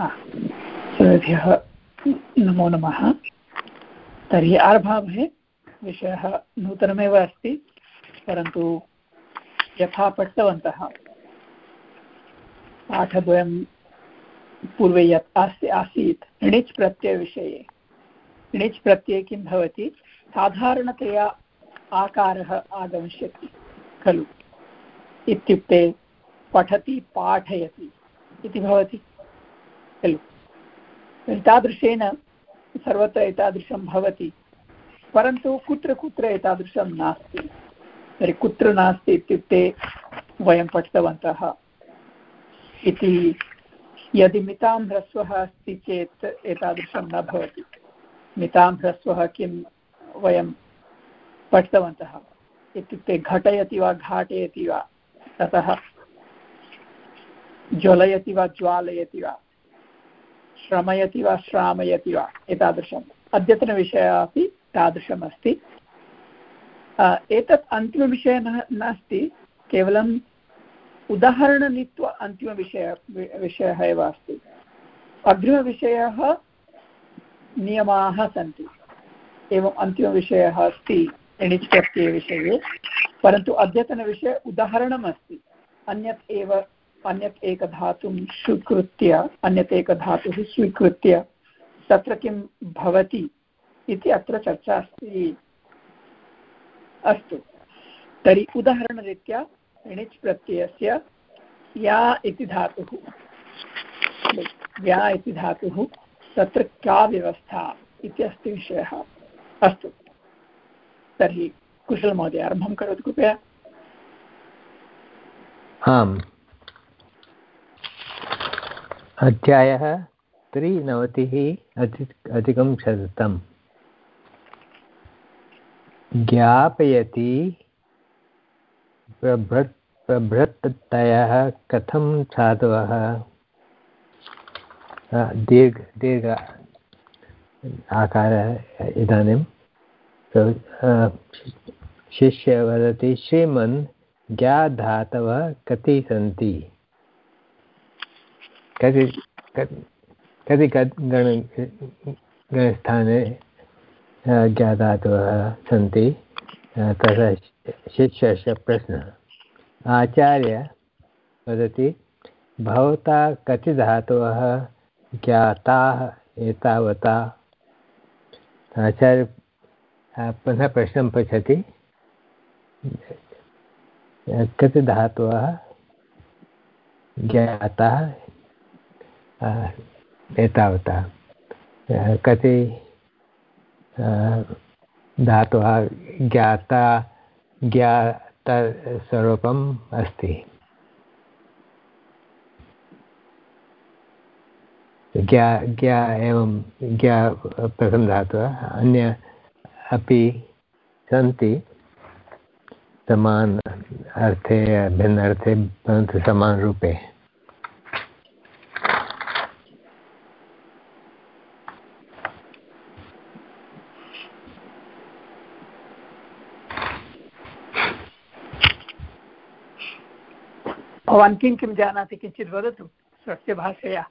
सर्वेभ्यः नमो नमः। तर्हि आरभामहे विषयः नूतनमेव अस्ति, परन्तु यथा पठितवन्तः, पाठद्वयं पूर्वे यत् अस्ति आसीत् णिच् प्रत्ययविषये णिच् प्रत्यये किं भवति? साधारणतया आकारः आगमिष्यति, खलु। इत्युक्ते पठति, पाठयति इति भवति। खलु। एतादृशेन सर्वत्र एतादृशं भवति। परन्तु कुत्र कुत्र एतादृशं नास्ति। तर्हि कुत्र नास्ति इत्युक्ते वयं पठितवन्तः। इति यदि मितां ह्रस्वः अस्ति चेत् एतादृशं न भवति। मितां ह्रस्वः किं वयं पठितवन्तः? इत्युक्ते घटयति वा घाटयति वा? ततः ज्वलयति वा ज्वालयति वा? श्रमयति वा श्रामयति वा एतादृशम् अद्यतनविषयः अपि तादृशमस्ति एतत् अन्तिमविषयः न नास्ति केवलम् उदाहरणनीत्वा अन्तिमविषयः विषयः एव अस्ति अग्रिमविषयः नियमाः सन्ति एवम् अन्तिमविषयः अस्ति एणिच् प्रत्ययविषये परन्तु अद्यतनविषये उदाहरणम् अस्ति अन्यत् एव अन्यत् एकधातुं स्वीकृत्य अन्यत् एकधातुः स्वीकृत्य तत्र किं भवति इति अत्र चर्चा अस्ति। अस्तु। तर्हि उदाहरणरीत्या णिच् प्रत्ययस्य या इति धातुः। व्या इति धातुः तत्र का व्यवस्था इति अस्ति विषयः। अस्तु। तर्हि कुशलमहोदय, आरम्भं करोतु कृपया। आम्। अध्यायः त्रिनवतिः अधि, अधिकं शतम्। ज्ञापयति प्रभृत्, प्रभृततयः कथं धातवः दीर्घ दीर्घ आकारः इदानीं। शिष्य वदति श्रीमन् ज्ञाधातवः कति सन्ति? कति कति गण, गणस्थाने ज्ञाधातवः सन्ति तथा शिष्यस्य प्रश्नः। आचार्य वदति, भवता कति धातवः, ज्ञाताः एतावता? आचार्य पुनः प्रश्नं पृच्छति, कति धातवः? ज्ञाताः एतावता कति धातुः ज्ञाता ज्ञातस्वरूपम् अस्ति। ज्ञा ज्ञा एवं ज्ञा प्रथमधातुः अन्य अपि सन्ति। समान अर्थे भिन्न अर्थे परन्तु समानरूपे भवान् किं किं जानाति किञ्चित् वदतु? स्वस्य भाषया।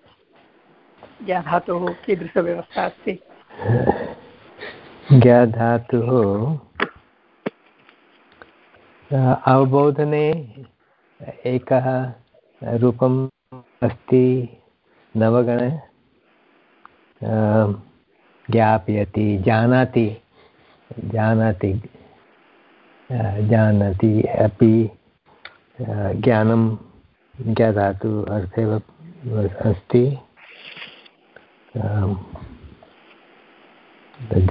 ज्ञाधातुः कीदृशव्यवस्था अस्ति? ज्ञाधातुः अवबोधने एकः रूपम् अस्ति, नवगण ज्ञापयति, जानाति जानाति जानाति अपि ज्ञानं ज्ञाधातु अर्थेव अस्ति?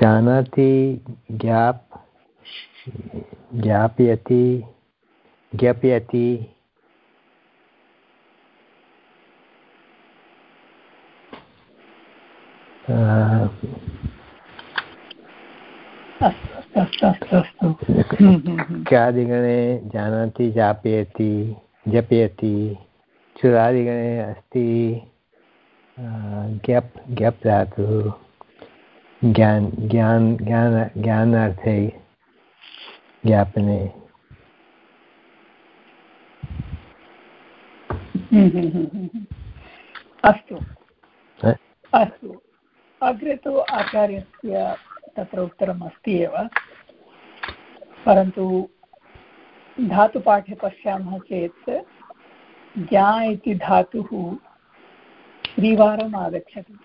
जानाति ज्ञाप् ज्ञापयति ज्ञापयति। क्यादिगणे जानाति जापयति जपयति चुरादिगणे अस्ति ज्ञप् ज्ञप् धातुः ज्ञान ज्ञान ज्ञान ज्ञानार्थे ज्ञापने। अस्तु। अस्तु। अग्रे तु आचार्यस्य तत्र उत्तरम् अस्ति एव। परन्तु धातुपाठे पश्यामः चेत् ज्ञा इति धातुः त्रिवारम् आगच्छति।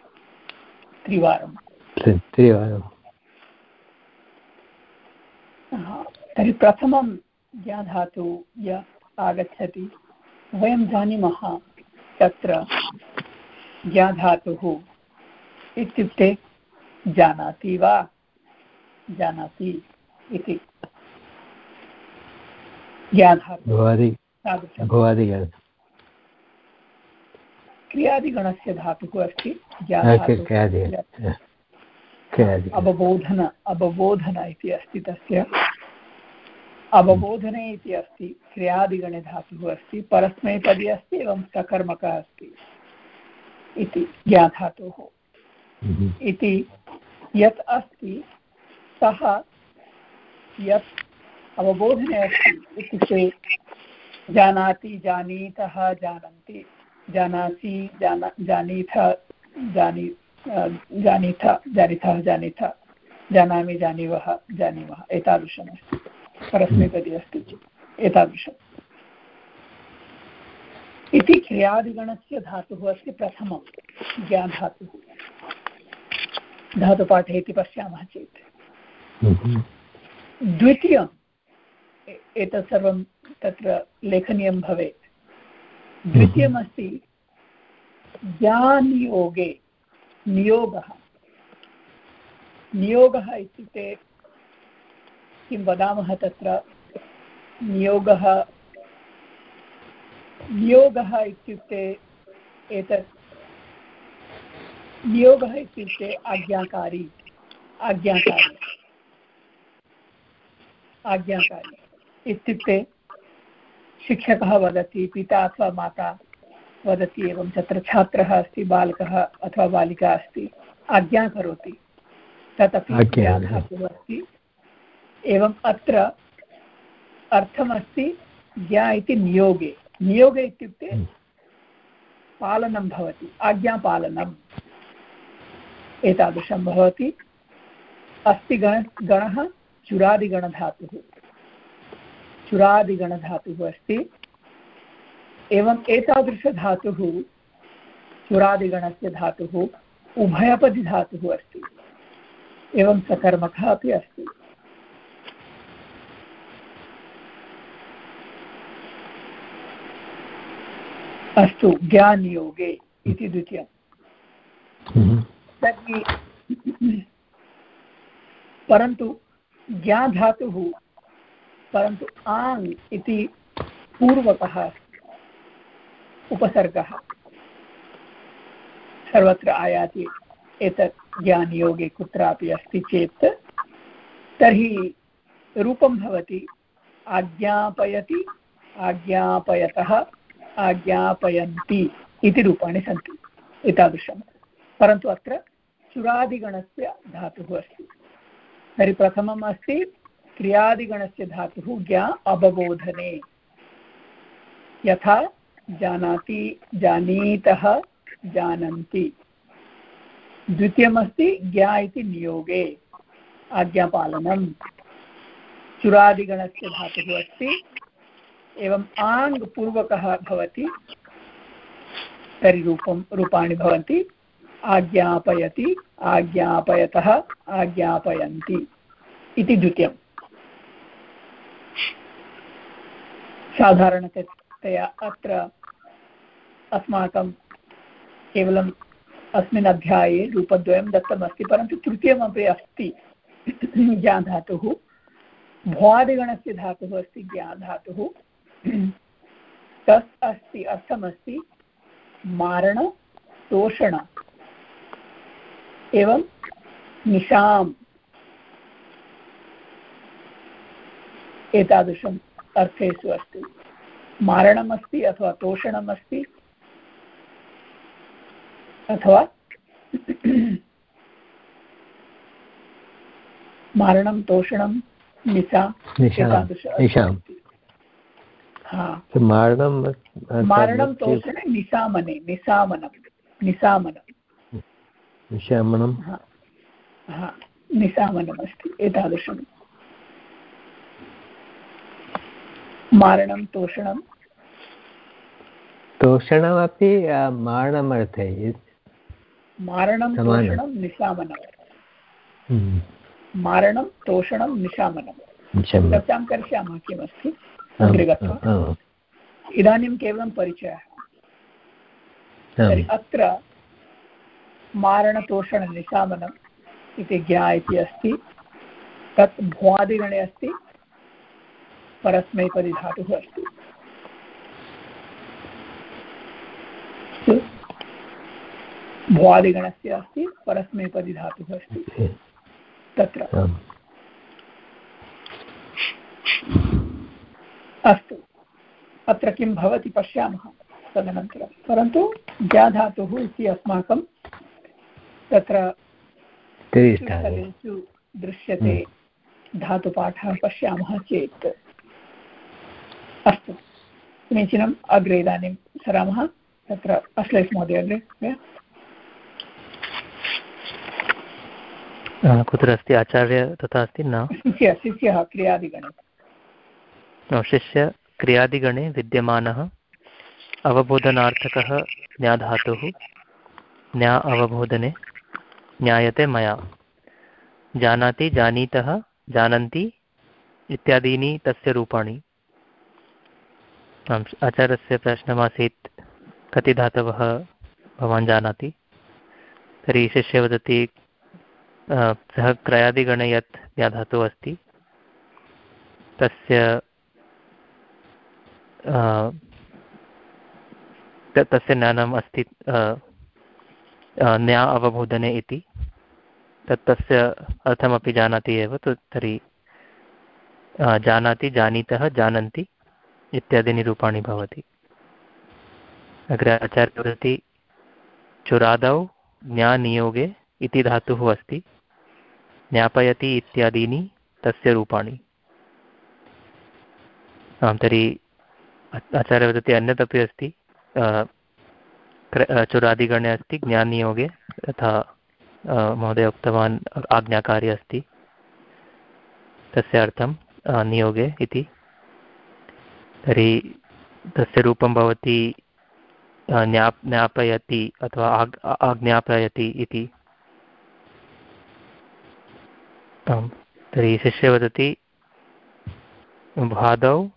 त्रिवारं त्रिवारं तर्हि प्रथमं ज्ञाधातु य आगच्छति। वयं जानीमः तत्र ज्ञाधातुः इत्युक्ते जानाति वा? जानाति इति। क्रियादिगणस्य धातुः अस्ति अवबोधन अवबोधन इति अस्ति तस्य। अवबोधने इति अस्ति क्रियादिगणे धातुः अस्ति परस्मैपदी अस्ति एवं सकर्मकः अस्ति इति हम्म। इति यत् अस्ति सः यत् अवबोधने अस्ति इत्युक्ते जानाति जानीतः जानन्ति जानासि जाना जानीथ जानी जानीथ जानीथः जानीथ जानामि जानीवः जानीमः एतादृशमस्ति। परस्मैपदी अस्ति चेत् एतादृशम्। इति क्रियादिगणस्य धातुः अस्ति प्रथमं ज्ञाधातुः धातुपाठे इति पश्यामः चेत्। हम्म। द्वितीयं एतत् सर्वं तत्र लेखनीयं भवेत्। द्वितीयमस्ति ज्ञानियोगे नियोगः। नियोगः इत्युक्ते किं वदामः तत्र? नियोगः नियोगः इत्युक्ते एतत् नियोगः इत्युक्ते आज्ञाकारी आज्ञाकारी। आज्ञाकारी। इत्युक्ते शिक्षकः वदति पिता अथवा माता वदति एवं तत्र छात्रः अस्ति बालकः अथवा बालिका अस्ति आज्ञा करोति। तदपि अस्ति। एवम् अत्र अर्थमस्ति ज्ञा इति नियोगे। नियोगे इत्युक्ते हम्म। पालनं भवति आज्ञापालनम्। एतादृशं भवति। अस्ति गण गणः चुरादिगणधातुः। चुरादिगणधातुः अस्ति। एवम् एतादृशधातुः चुरादिगणस्य धातुः उभयपदिधातुः अस्ति। एवं सकर्मकः अपि अस्ति। अस्तु ज्ञानयोगे इति द्वितीयं हम्म। तर्हि परन्तु ज्ञाधातुः परन्तु आङ् इति पूर्वकः उपसर्गः सर्वत्र आयाति एतत् ज्ञानयोगे कुत्रापि अस्ति चेत्, तर्हि रूपं भवति आज्ञापयति, आज्ञापयतः आज्ञापयन्ति इति रूपाणि सन्ति एतादृशं। परन्तु अत्र चुरादिगणस्य धातुः अस्ति। तर्हि प्रथमम् अस्ति क्रियादिगणस्य धातुः ज्ञा अवबोधने। यथा जानाति, जानीतः, जानन्ति। द्वितीयमस्ति ज्ञा इति नियोगे आज्ञापालनं चुरादिगणस्य धातुः अस्ति। एवम् आङ् पूर्वकः रूपाणि भवन्ति। आज्ञापयति, आज्ञापयतः, आज्ञापयन्ति। इति द्वितीयम्। साधारणतया अत्र अस्माकं केवलम् अस्मिन् अध्याये रूपद्वयं दत्तमस्ति, परन्तु तृतीयमपि अस्ति ज्ञाधातुः भ्वादिगणस्य धातुः अस्ति ज्ञाधातुः तस् अस्ति अर्थमस्ति मारण तोषण एवं निशाम्। एतादृशं अर्थेषु अस्ति। मारणमस्ति अथवा तोषणमस्ति? अथवा मारणं तोषणं निशा मारणं तोषणे निशामने निशामनं निशामनं। निशामनं। निशामनमस्ति एतादृशं मारणं तोषणं। तोषणमपि मारणमर्थे। मारणं तोषणं निशामनं। हम्म। मारणं तोषणं निशामनं। चर्चां करिष्यामः किमस्ति? अग्रे गत्वा। इदानीं केवलं परिचयः। अत्र मारणतोषणनिशामनम् इति ज्ञा इति अस्ति। तत् भ्वादिगणे अस्ति। परस्मैपदिधातुः अस्ति। भ्वादिगणस्य अस्ति परस्मैपदिधातुः अस्ति। तत्र। अस्तु। अत्र किं भवति पश्यामः तदनन्तरं। परन्तु ज्ञाधातुः इति अस्माकं तत्र स्थलेषु दृश्यते। हम्म। धातुपाठः पश्यामः चेत्। अस्तु। समीचीनम् अग्रे इदानीं सरामः। तत्र अश्लेष महोदय अग्रे कुत्र अस्ति? आचार्य तथा अस्ति? न। शिष्य शिष्यः क्रियादिगणे। शिष्य क्रियादिगणे विद्यमानः अवबोधनार्थकः ज्ञाधातुः ज्ञा अवबोधने ज्ञायते मया। जानाति जानीतः जानन्ति इत्यादीनि तस्य रूपाणि। आम्, आचार्यस्य प्रश्नमासीत्, कति धातवः भवान् जानाति? तर्हि शिष्य वदति सः क्रयादिगणे यत् व्याधातुः अस्ति, तस्य तस्य न्या अवबोधने इति, तत् तस्य अर्थमपि जानाति एव जानाति, जानीतः, जानन्ति। इत्यादीनि रूपाणि भवति। अग्रे आचार्य वदति, चुरादौ ज्ञानियोगे इति धातुः अस्ति, ज्ञापयति इत्यादीनि तस्य रूपाणि। आं तर्हि आचार्य वदति अन्यदपि अस्ति चुरादिगणे अस्ति ज्ञाननियोगे यथा महोदय उक्तवान्, आज्ञाकारी अस्ति। तस्य अर्थं नियोगे इति। तर्हि तस्य रूपं भवति ज्ञाप, ज्ञापयति अथवा आग् आज्ञापयति इति। तर्हि शिष्य वदति, भादौ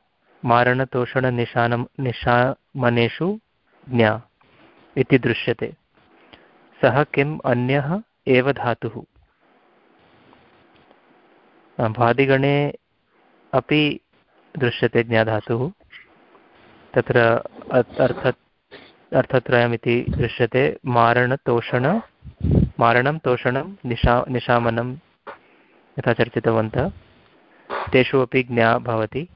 मारणतोषणनिशानं, निशामनेषु ज्ञा इति दृश्यते। सः किम् अन्यः एव धातुः। भादिगणे अपि दृश्यते ज्ञाधातुः। तत्र अर्थ अर्थत्रयमिति दृश्यते। मारणतोषण मारणं तोषणं निशा निशामनं यथा चर्चितवन्तः। तेषु अपि ज्ञा भवति।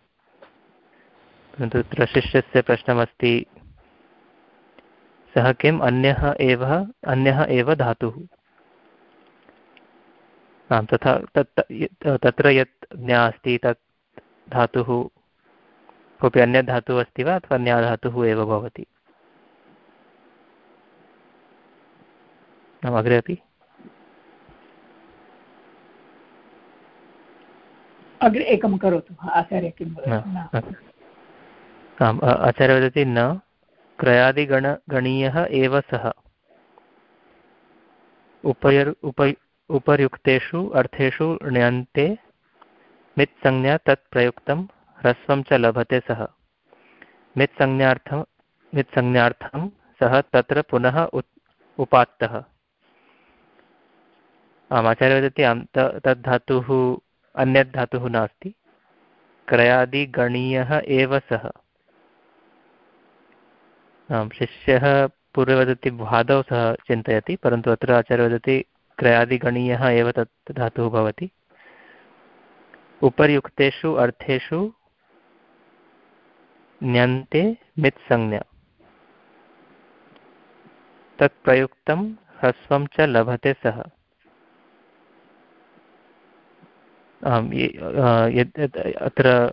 परन्तु तत्र शिष्यस्य प्रश्नमस्ति, सः किम्? अन्यः एव अन्यः एव धातुः। आं तथा तत् तत्र यत् ज्ञा अस्ति, तत् धातुः कोऽपि अन्यत् धातुः अस्ति वा अथवा न्याधातुः एव भवति? अग्रे अपि? अग्रे एकं करोतु आचार्य किं आम् आचार्य वदति न क्रयादिगणगणीयः एव सः। उपयर् उप उपर्युक्तेषु अर्थेषु ण्यन्ते मित्संज्ञा तत् प्रयुक्तं ह्रस्वं च लभते सः। मित्संज्ञार्थं मित्संज्ञार्थं सः तत्र पुनः उपात्तः। आम् आचार्य वदति आं तद् धातुः अन्यत् धातुः नास्ति। क्रयादिगणीयः एव सः। आं शिष्यः पूर्वे वदति भादौ सः चिन्तयति परन्तु अत्र आचार्य वदति क्रयादिगणीयः एव तत् धातुः भवति। उपर्युक्तेषु अर्थेषु ण्यन्ते मित्संज्ञा। तत् प्रयुक्तं ह्रस्वं च लभते सः। अत्र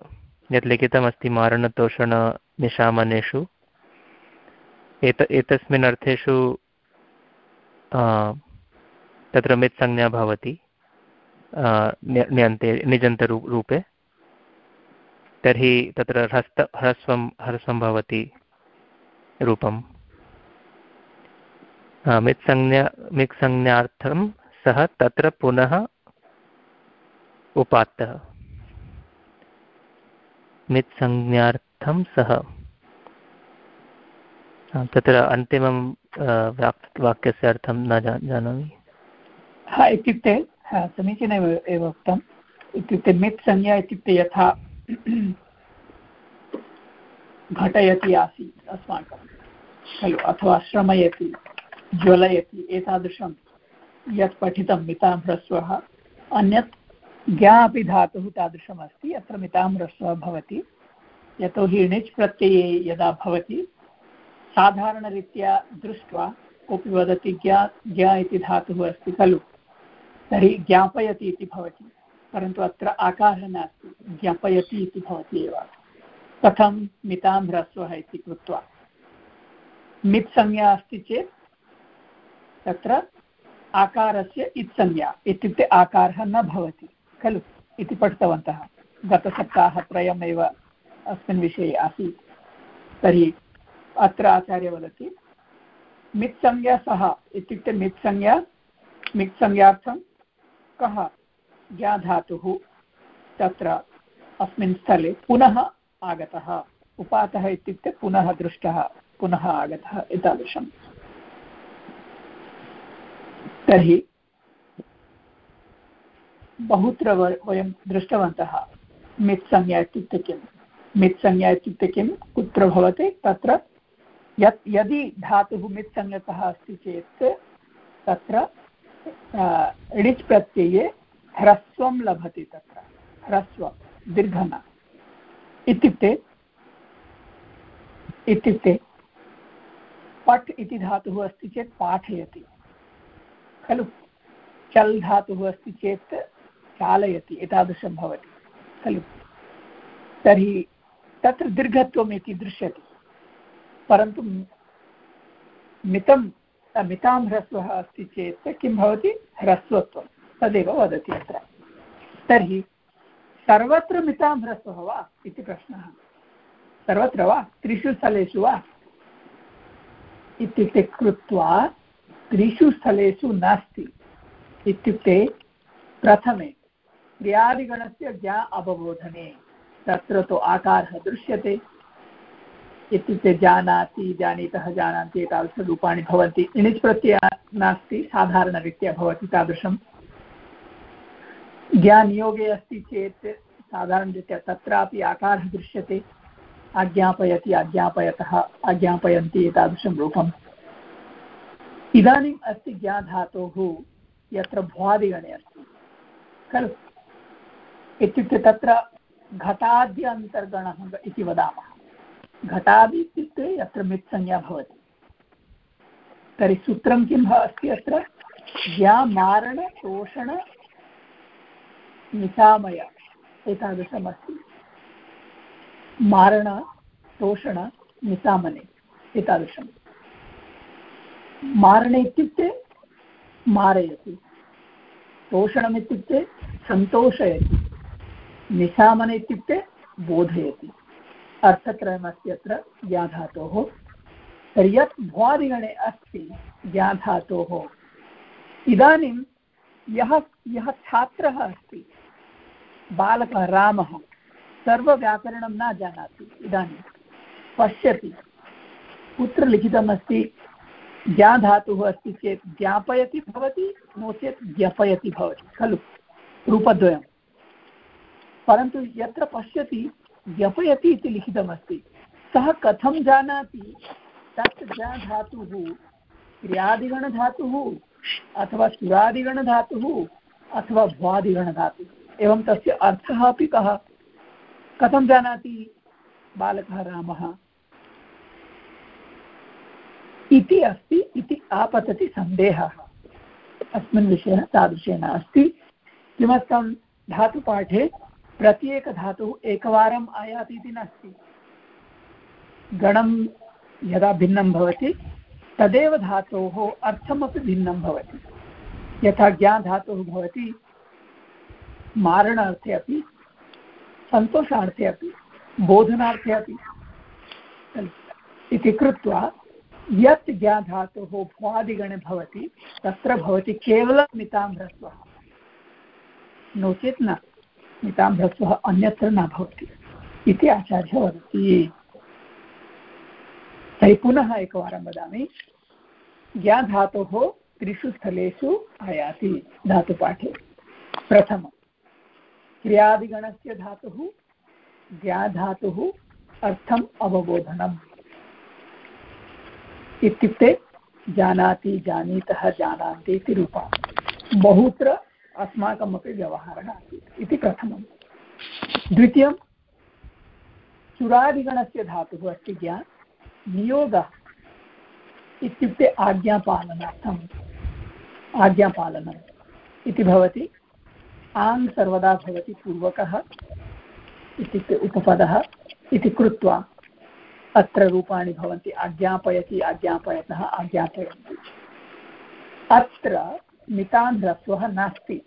यत् लिखितमस्ति मारणतोषणनिशामनेषु, एत, एतस्मिन् अर्थेषु तत्र मित् संज्ञा भवति ण्यन्ते निजन्तरूपे। तर्हि तत्र ह्रस्त, ह्रस्वं ह्रस्वं भवति रूपं मित्संज्ञा मिक्संज्ञार्थं सः तत्र पुनः उपात्तः। मित्संज्ञार्थं सः। तत्र अन्तिमं वाक्यस्य अर्थं न जानामि। हा, इत्युक्ते समीचीनमेव, एव उक्तम्। इत्युक्ते मित् संज्ञा इत्युक्ते यथा घटयति आसीत् अस्माकं। खलु, अथवा श्रमयति, ज्वलयति एतादृशं यत् पठितं मितां ह्रस्वः अन्यत् ज्ञा अपि धातुः तादृशमस्ति, अत्र मितां ह्रस्वः भवति। यतोहि णिच् प्रत्यये यदा भवति, साधारणरीत्या दृष्ट्वा कोऽपि वदति ज्ञा ज्ञा इति धातुः अस्ति खलु, तर्हि ज्ञापयति इति भवति। परन्तु अत्र आकारः नास्ति, ज्ञापयति इति भवति एव। कथं मितां ह्रस्वः इति कृत्वा। मित् संज्ञा अस्ति चेत्, तत्र आकारस्य इत्संज्ञा, इत्युक्ते आकारः न भवति, खलु? इति पठितवन्तः। गतसप्ताहत्रयमेव अस्मिन् विषये आसीत्। तर्हि अत्र आचार्य वदति, मित्संज्ञा सः, इत्युक्ते मित्संज्ञा, मित्संज्ञार्थं कः ज्ञाधातुः तत्र अस्मिन् स्थले पुनः आगतः। उपातः इत्युक्ते पुनः दृष्टः, पुनः आगतः एतादृशम्। तर्हि बहुत्र वयं दृष्टवन्तः, मित्संज्ञा इत्युक्ते किं मित्संज्ञा इत्युक्ते किं कुत्र भवति? तत्र यत्, यदि धातुः मित्संज्ञकः अस्ति चेत् तत्र णिच् प्रत्यये ह्रस्वं लभति तत्र। ह्रस्व, दीर्घन। इत्युक्ते इत्युक्ते पठ् इति धातुः अस्ति चेत् पाठयति। खलु? चल् धातुः अस्ति चेत् चालयति, एतादृशं भवति। खलु? तर्हि तत्र दीर्घत्वम् इति दृश्यते। परन्तु मितं, मितां ह्रस्वः अस्ति चेत् किं भवति? ह्रस्वत्वं तदेव वदति अत्र। तर्हि सर्वत्र मितां ह्रस्वः वा इति प्रश्नः। सर्वत्र वा? त्रिषु स्थलेषु वा? इत्युक्ते कृत्वा त्रिषु स्थलेषु नास्ति। इत्युक्ते प्रथमे क्रियादिगणस्य ज्ञा अवबोधने तत्र तु आकारः दृश्यते। इत्युक्ते जानाति, जानीतः, जानन्ति, एतादृशरूपाणि भवन्ति। इणिच् प्रत्ययः नास्ति, साधारणरीत्या भवति तादृशं ज्ञानियोगे अस्ति चेत् साधारणरीत्या तत्रापि आकारः दृश्यते। आज्ञापयति, आज्ञापयतः, आज्ञापयन्ति एतादृशं रूपम्। इदानीम् अस्ति ज्ञाधातोः, यत्र भ्वादिगणे अस्ति। खलु? इत्युक्ते तत्र घटाद्य अन्तर्गणः इति वदामः। घटादि इत्युक्ते यत्र मित्संज्ञा भवति। तर्हि सूत्रं अस्ति अत्र? निशामय, एतादृशमस्ति। मारण, शोषण, निशामने एतादृशं मारणे इत्युक्ते मारयति। शोषणमित्युक्ते सन्तोषयति। निशामन इत्युक्ते बोधयति। अर्थत्रयमस्ति अत्र ज्ञाधातोः तर्हि यत् भ्वादिगणे अस्ति ज्ञाधातोः इदानीं यः यः छात्रः अस्ति बालकः रामः। सर्वव्याकरणं न जानाति, इदानीं। पश्यति। कुत्र लिखितमस्ति ज्ञाधातुः अस्ति चेत् ज्ञापयति भवति, नो चेत् ज्ञपयति भवति, खलु? रूपद्वयं परन्तु यत्र पश्यति, ज्ञपयति इति लिखितमस्ति। सः कथं जानाति? तत् धातुः, क्रियादिगणधातुः, अथवा अथवा भ्वादिगणधातुः। एवं तस्य अर्थः अपि कः? कथं जानाति बालकः रामः? इति अस्ति, इति आपतति सन्देहः। अस्मिन् विषयः तादृशेन अस्ति किमर्थं धातुपाठे प्रत्येकधातुः एकवारम् आयाति इति नास्ति? गणं यदा भिन्नं भवति, तदेव धातोः अर्थमपि भिन्नं भवति। यथा ज्ञा धातुः भवति मारणार्थे अपि सन्तोषार्थे अपि, बोधनार्थे अपि. इति कृत्वा यत् ज्ञाधातुः भ्वादिगणे भवति, तत्र भवति केवलं मितां ह्रस्वः नो चेत् न मितां ह्रस्वः अन्यत्र न भवति इति आचार्यः वदति. तर्हि पुनः एकवारं वदामि. ज्ञाधातोः त्रिषु स्थलेषु आयाति धातुपाठे. प्रथमं क्रियादिगणस्य धातुः, ज्ञाधातुः अर्थम् अवबोधनम्। इत्युक्ते जानाति, जानीतः, जानन्ति इति रूपा। बहुत्र अस्माकमपि व्यवहारः आसीत् इति प्रथमं द्वितीयं चुरादिगणस्य धातुः अस्ति ज्ञा नियोगः इत्युक्ते आज्ञापालनार्थम् इति भवति। आङ् सर्वदा भवति पूर्वकः इत्युक्ते उपपदः इति कृत्वा अत्र रूपाणि भवन्ति, आज्ञापयति, आज्ञापयतः, आज्ञापयन्ति। अत्र मितान्ध्रस्वः नास्ति।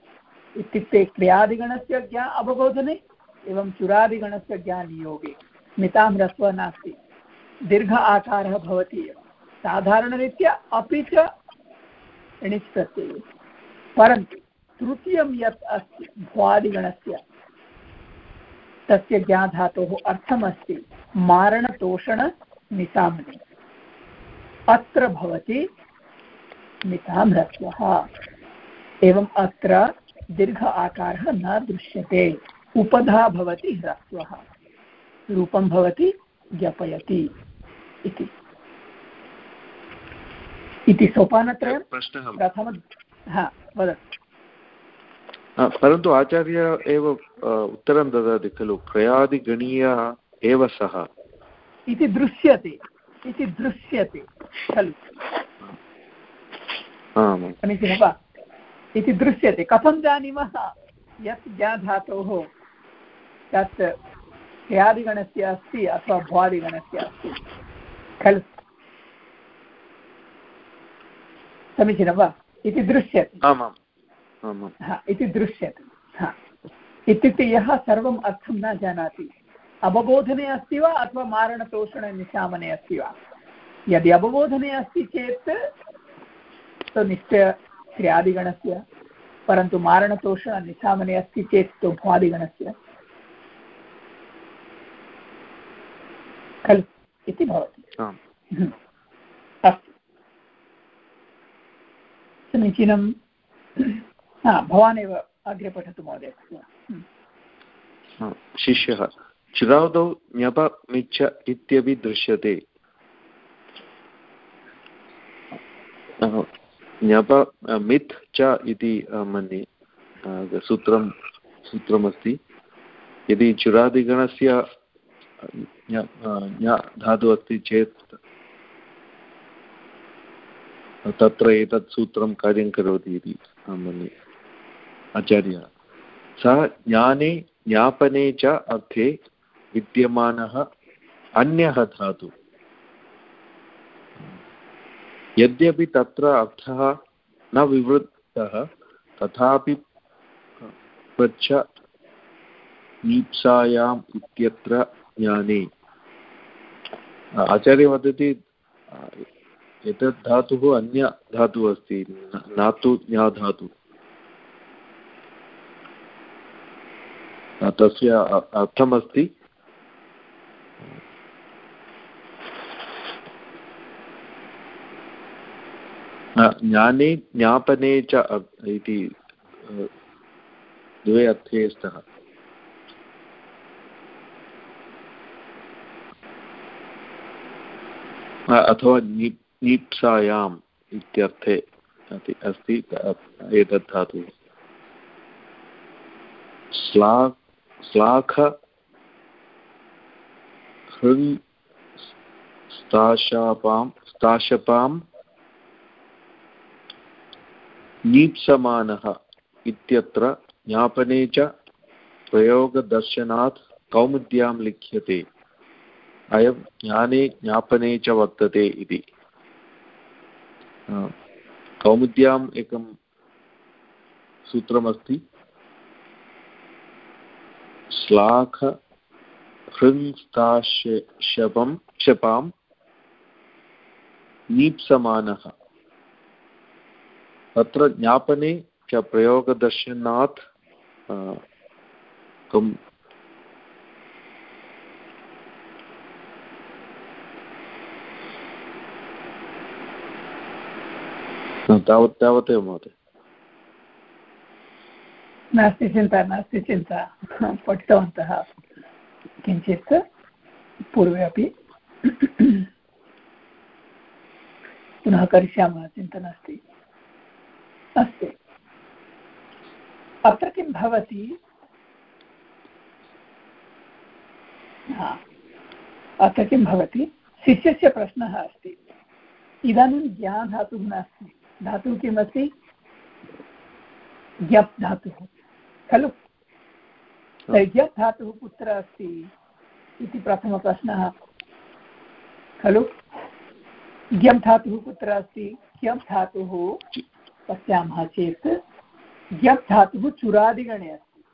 इत्युक्ते क्रियादिगणस्य ज्ञा अवबोधने एवं चुरादिगणस्य ज्ञानियोगे मितां ह्रस्वः नास्ति। दीर्घ आकारः भवति एव। साधारणरीत्या अपि च णिच् प्रत्यये परन्तु तृतीयं यत् अस्ति भ्वादिगणस्य तस्य ज्ञाधातोः अर्थमस्ति मारणतोषणनिसामने अत्र भवति मितां ह्रस्वः एवम् अत्र दीर्घ आकारः न दृश्यते। उपधा भवति ह्रस्वः। रूपं भवति ज्ञापयति इति। इति सोपानत्रयं प्रथम हा वदतु। परन्तु आचार्य एव उत्तरं ददाति खलु क्रयादिगणीय एव सः। इति दृश्यते इति दृश्यते खलु। समीचीनं वा? इति दृश्यते। कथं जानीमः? यत् ज्ञाधातोः तत् क्रियादिगणस्य अस्ति अथवा भ्वादिगणस्य अस्ति। खलु। समीचीनं वा? इति दृश्यते। आमाम्। इति दृश्यते। हा। इत्युक्ते यः सर्वम् अर्थं न जानाति अवबोधने अस्ति वा अथवा मारणतोषणनिशामने अस्ति वा? यदि अवबोधने अस्ति चेत् तो निश्चय क्रियादिगणस्य परन्तु मारणतोषणनिशामने अस्ति चेत् तु भ्वादिगणस्य। खलु इति भवति। हम्म। अस्तु। समीचीनं हा भवानेव अग्रे पठतु महोदय। शिष्यः चुरादौ ञपमिच्छ इत्यपि दृश्यते। ञप मित् च इति मन्ये। सूत्रं सूत्रमस्ति। यदि चुरादिगणस्य धातुः अस्ति चेत् तत्र एतत् सूत्रं कार्यं करोति इति मन्ये। आचार्यः। सः ज्ञाने ज्ञापने च अर्थे विद्यमानः अन्यः धातु। यद्यपि तत्र अर्थः न विवृतः, तथापि पृच्छ नीप्सायाम् इत्यत्र ज्ञाने। आचार्य वदति एतत् धातुः अन्य धातुः अस्ति, न तु ज्ञाधातु। तस्य अर्थमस्ति? ज्ञाने, ज्ञापने च इति द्वे अर्थे स्तः अथवा नीप्सायाम् इत्यर्थे अस्ति एतत् धातुः। श्ला श्लाघ नीप्समानः इत्यत्र ज्ञापने च प्रयोगदर्शनात् कौमुद्यां लिख्यते। अयं ज्ञाने ज्ञापने च वर्तते इति। कौमुद्याम् एकं सूत्रमस्ति। श्लाघ हृंस्ताशपं क्षपां नीप्समानः। तत्र ज्ञापने च प्रयोगदर्शनात् कम् तावत् तावदेव महोदय। नास्ति चिन्ता नास्ति चिन्ता। पठितवन्तः। किञ्चित् पूर्वे अपि। पुनः करिष्यामः, चिन्ता नास्ति। अस्तु। अत्र किं भवति? अत्र किं भवति? शिष्यस्य प्रश्नः अस्ति। इदानीं ज्ञा धातुः नास्ति। धातुः किमस्ति? ज्ञप् धातुः। खलु? धातुः कुत्र अस्ति इति प्रथमप्रश्नः। खलु? ज्ञप् धातुः कुत्र अस्ति ज्ञप् धातुः? पश्यामः चेत् ज्ञप् धातुः चुरादिगणे अस्ति।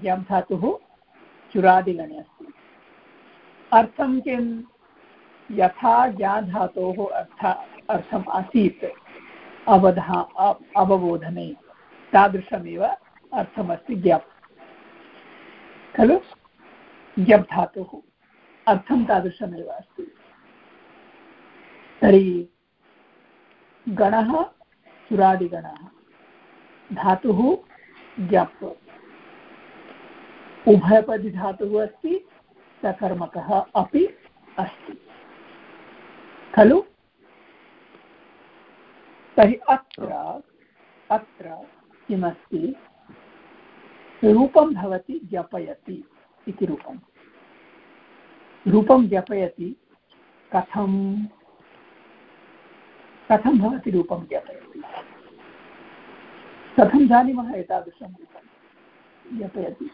ज्ञप् धातुः चुरादिगणे अस्ति। अर्थं किं? यथा ज्ञाधातोः अर्थ अर्थम् आसीत् अवधा अवबोधने। तादृशमेव अर्थमस्ति ज्ञप् खलु? ज्ञप् धातुः अर्थं तादृशमेव अस्ति। तर्हि गणः, सुरादिगणः, धातुः ज्ञप् उभयपदिधातुः अस्ति, सकर्मकः अपि अस्ति। खलु? तर्हि अत्र अत्र किमस्ति? रूपं भवति जपयति इति रूपं रूपं जपयति कथं? कथं भवति रूपं जपयति कथं जानीमः एतादृशं रूपं जपयति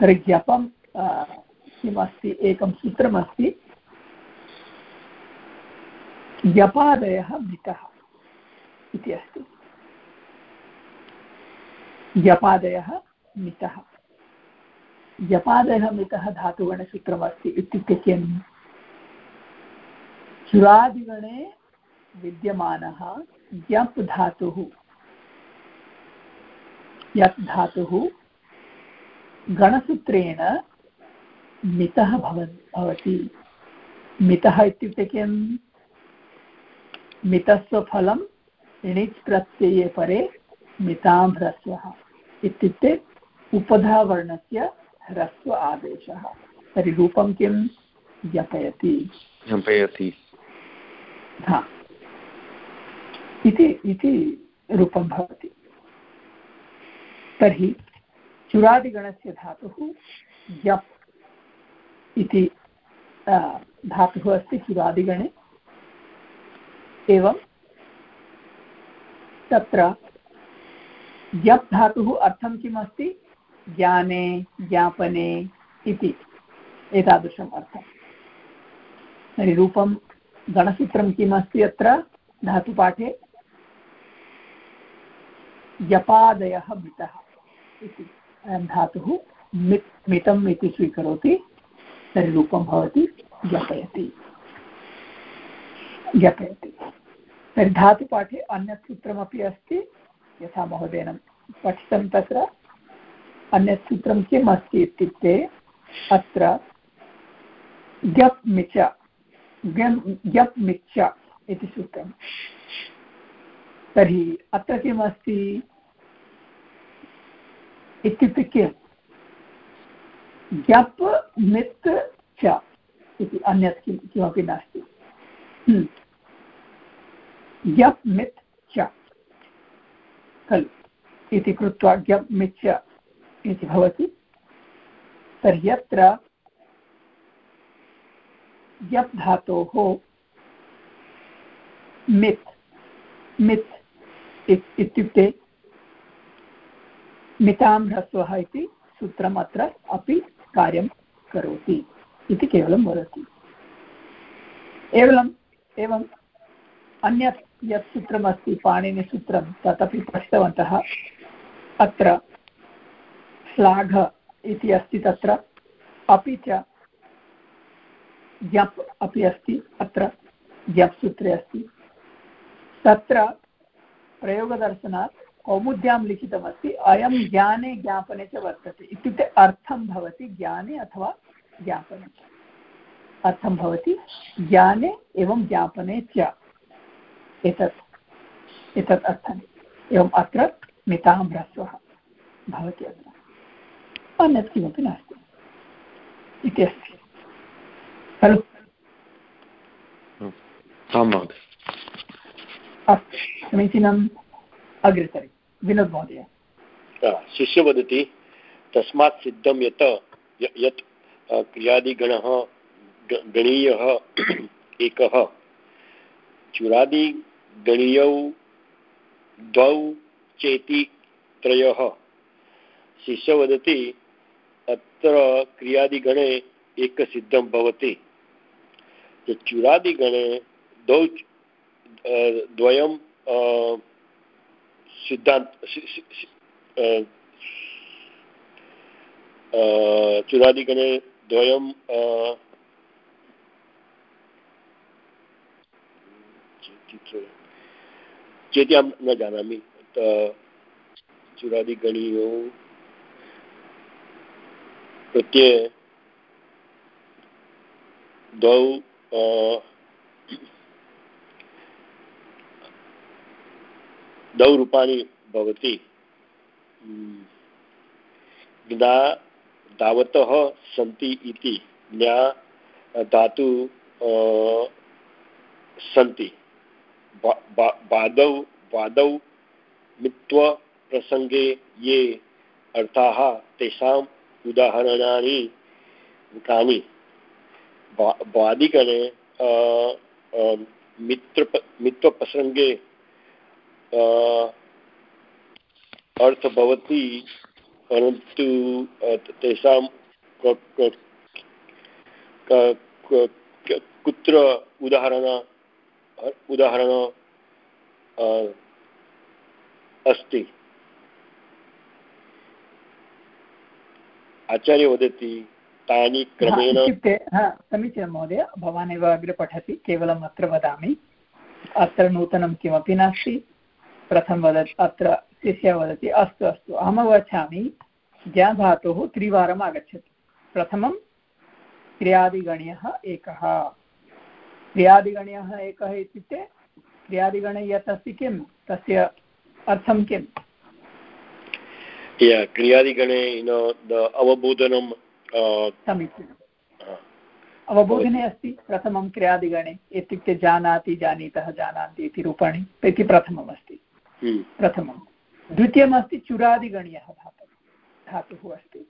तर्हि जपं किमस्ति? एकं सूत्रमस्ति। यपादयः मितः इति अस्ति। यपादयः मितः। यपादयः मितः धातुगणसूत्रमस्ति इत्युक्ते किम्? चुरादिगणे विद्यमानः यप् धातुः। यत् धातुः गणसूत्रेण मितः भवति। मितः इत्युक्ते किम्? मितस्वफलम्, इणिच् प्रत्यये परे मितां ह्रस्वः इत्युक्ते उपधावर्णस्य ह्रस्व आदेशः। तर्हि रूपं किं? जपयति जपयति हा। इति इति रूपं भवति। तर्हि चुरादिगणस्य धातुः जप् इति धातुः अस्ति चुरादिगणे। एवं तत्र यप् धातुः अर्थं किम् अस्ति ज्ञाने, ज्ञापने इति। एतादृशम् अर्थं तर्हि रूपं, गणसूत्रं किम् अस्ति अत्र? धातुपाठे यपादयः मितः इति। अयं धातुः मित् मितम् इति स्वीकरोति। भवति जपयति तर्हि धातुपाठे अन्यत् सूत्रमपि अस्ति। यथा महोदयेन पठितं तत्र। अन्यत् सूत्रं किम् अस्ति इत्युक्ते अत्र ग्यप् मिच ग्यप् मिच्च इति सूत्रम् तर्हि अत्र किम् अस्ति? इत्युक्ते किम्? ग्यप् मित् च इति अन्यत् किं किमपि नास्ति। हम्म। यप् मित् खलु इति कृत्वा मिच् इति भवति। तर्हि अत्र यप् धातोः मित् मित् इत्युक्ते मितां ह्रस्वः इति सूत्रम् अत्र अपि कार्यं करोति इति केवलं वदति। एवम् एवम् अन्यत् यत् सूत्रमस्ति पाणिनिसूत्रं तदपि पठितवन्तः। अत्र श्लाघ इति अस्ति तत्र। अपि च जप् अपि अस्ति अत्र। जप् सूत्रे अस्ति। तत्र प्रयोगदर्शनात् कौमुद्यां लिखितमस्ति, अयं ज्ञाने ज्ञापने च वर्तते। इत्युक्ते अर्थं भवति ज्ञाने अथवा ज्ञापने। अर्थं भवति ज्ञाने एवं ज्ञापने च। एतत् एतत् अर्थम् एवम् अत्र मितां ह्रस्वः भवति अत्र। अन्यत् किमपि नास्ति। इति अस्ति। खलु? अस्तु। समीचीनम् अग्रे तर्हि विनोद् महोदय। शिष्य वदति तस्मात् सिद्धं यत् यत् क्रियादिगणः गणीयः एकः। चुरादिगणीयौ द्वौ चेति त्रयः। शिष्य वदति, अत्र क्रियादिगणे एकसिद्धं भवति। चुरादिगणे द्वौ द्वयं सिद्धान्त चुरादिगणे द्वयं चेति अहं न जानामि चुरादिगणीयो प्रत्यये द्वौ द्वौ रूपाणि भवति ज्ञा धावतः सन्ति इति ज्ञा धातु सन्ति वादौ वादौ मित्वप्रसङ्गे ये अर्थाः तेषाम् उदाहरणानि कानि वादिगणे मित्र मित्रप्रसङ्गे अर्थ भवति, परन्तु तेषां कुत्र उदाहरण उदाहरण अस्ति। आचार्य वदति तानि क्रमेण इत्युक्ते समीचीनं महोदय भवान् एव अग्रे पठति केवलम् अत्र वदामि। अत्र नूतनं किमपि नास्ति। प्रथमं वदति अत्र शिष्यः वदति अस्तु अस्तु अहमवचामि ज्ञाधातुः त्रिवारम् आगच्छति। प्रथमं क्रियादिगणीयः एकः। क्रियादिगणीयः एकः इत्युक्ते क्रियादिगणे यत् अस्ति किं? तस्य अर्थं किम् क्रियादिगणे अवबोधनं समीचीनम् अवबोधने अस्ति प्रथमं क्रियादिगणे इत्युक्ते जानाति जानीतः जानन्ति इति रूपाणि इति प्रथमम् अस्ति। हम्म। प्रथमं द्वितीयमस्ति चुरादिगणीयः धातुः धातुः अस्ति।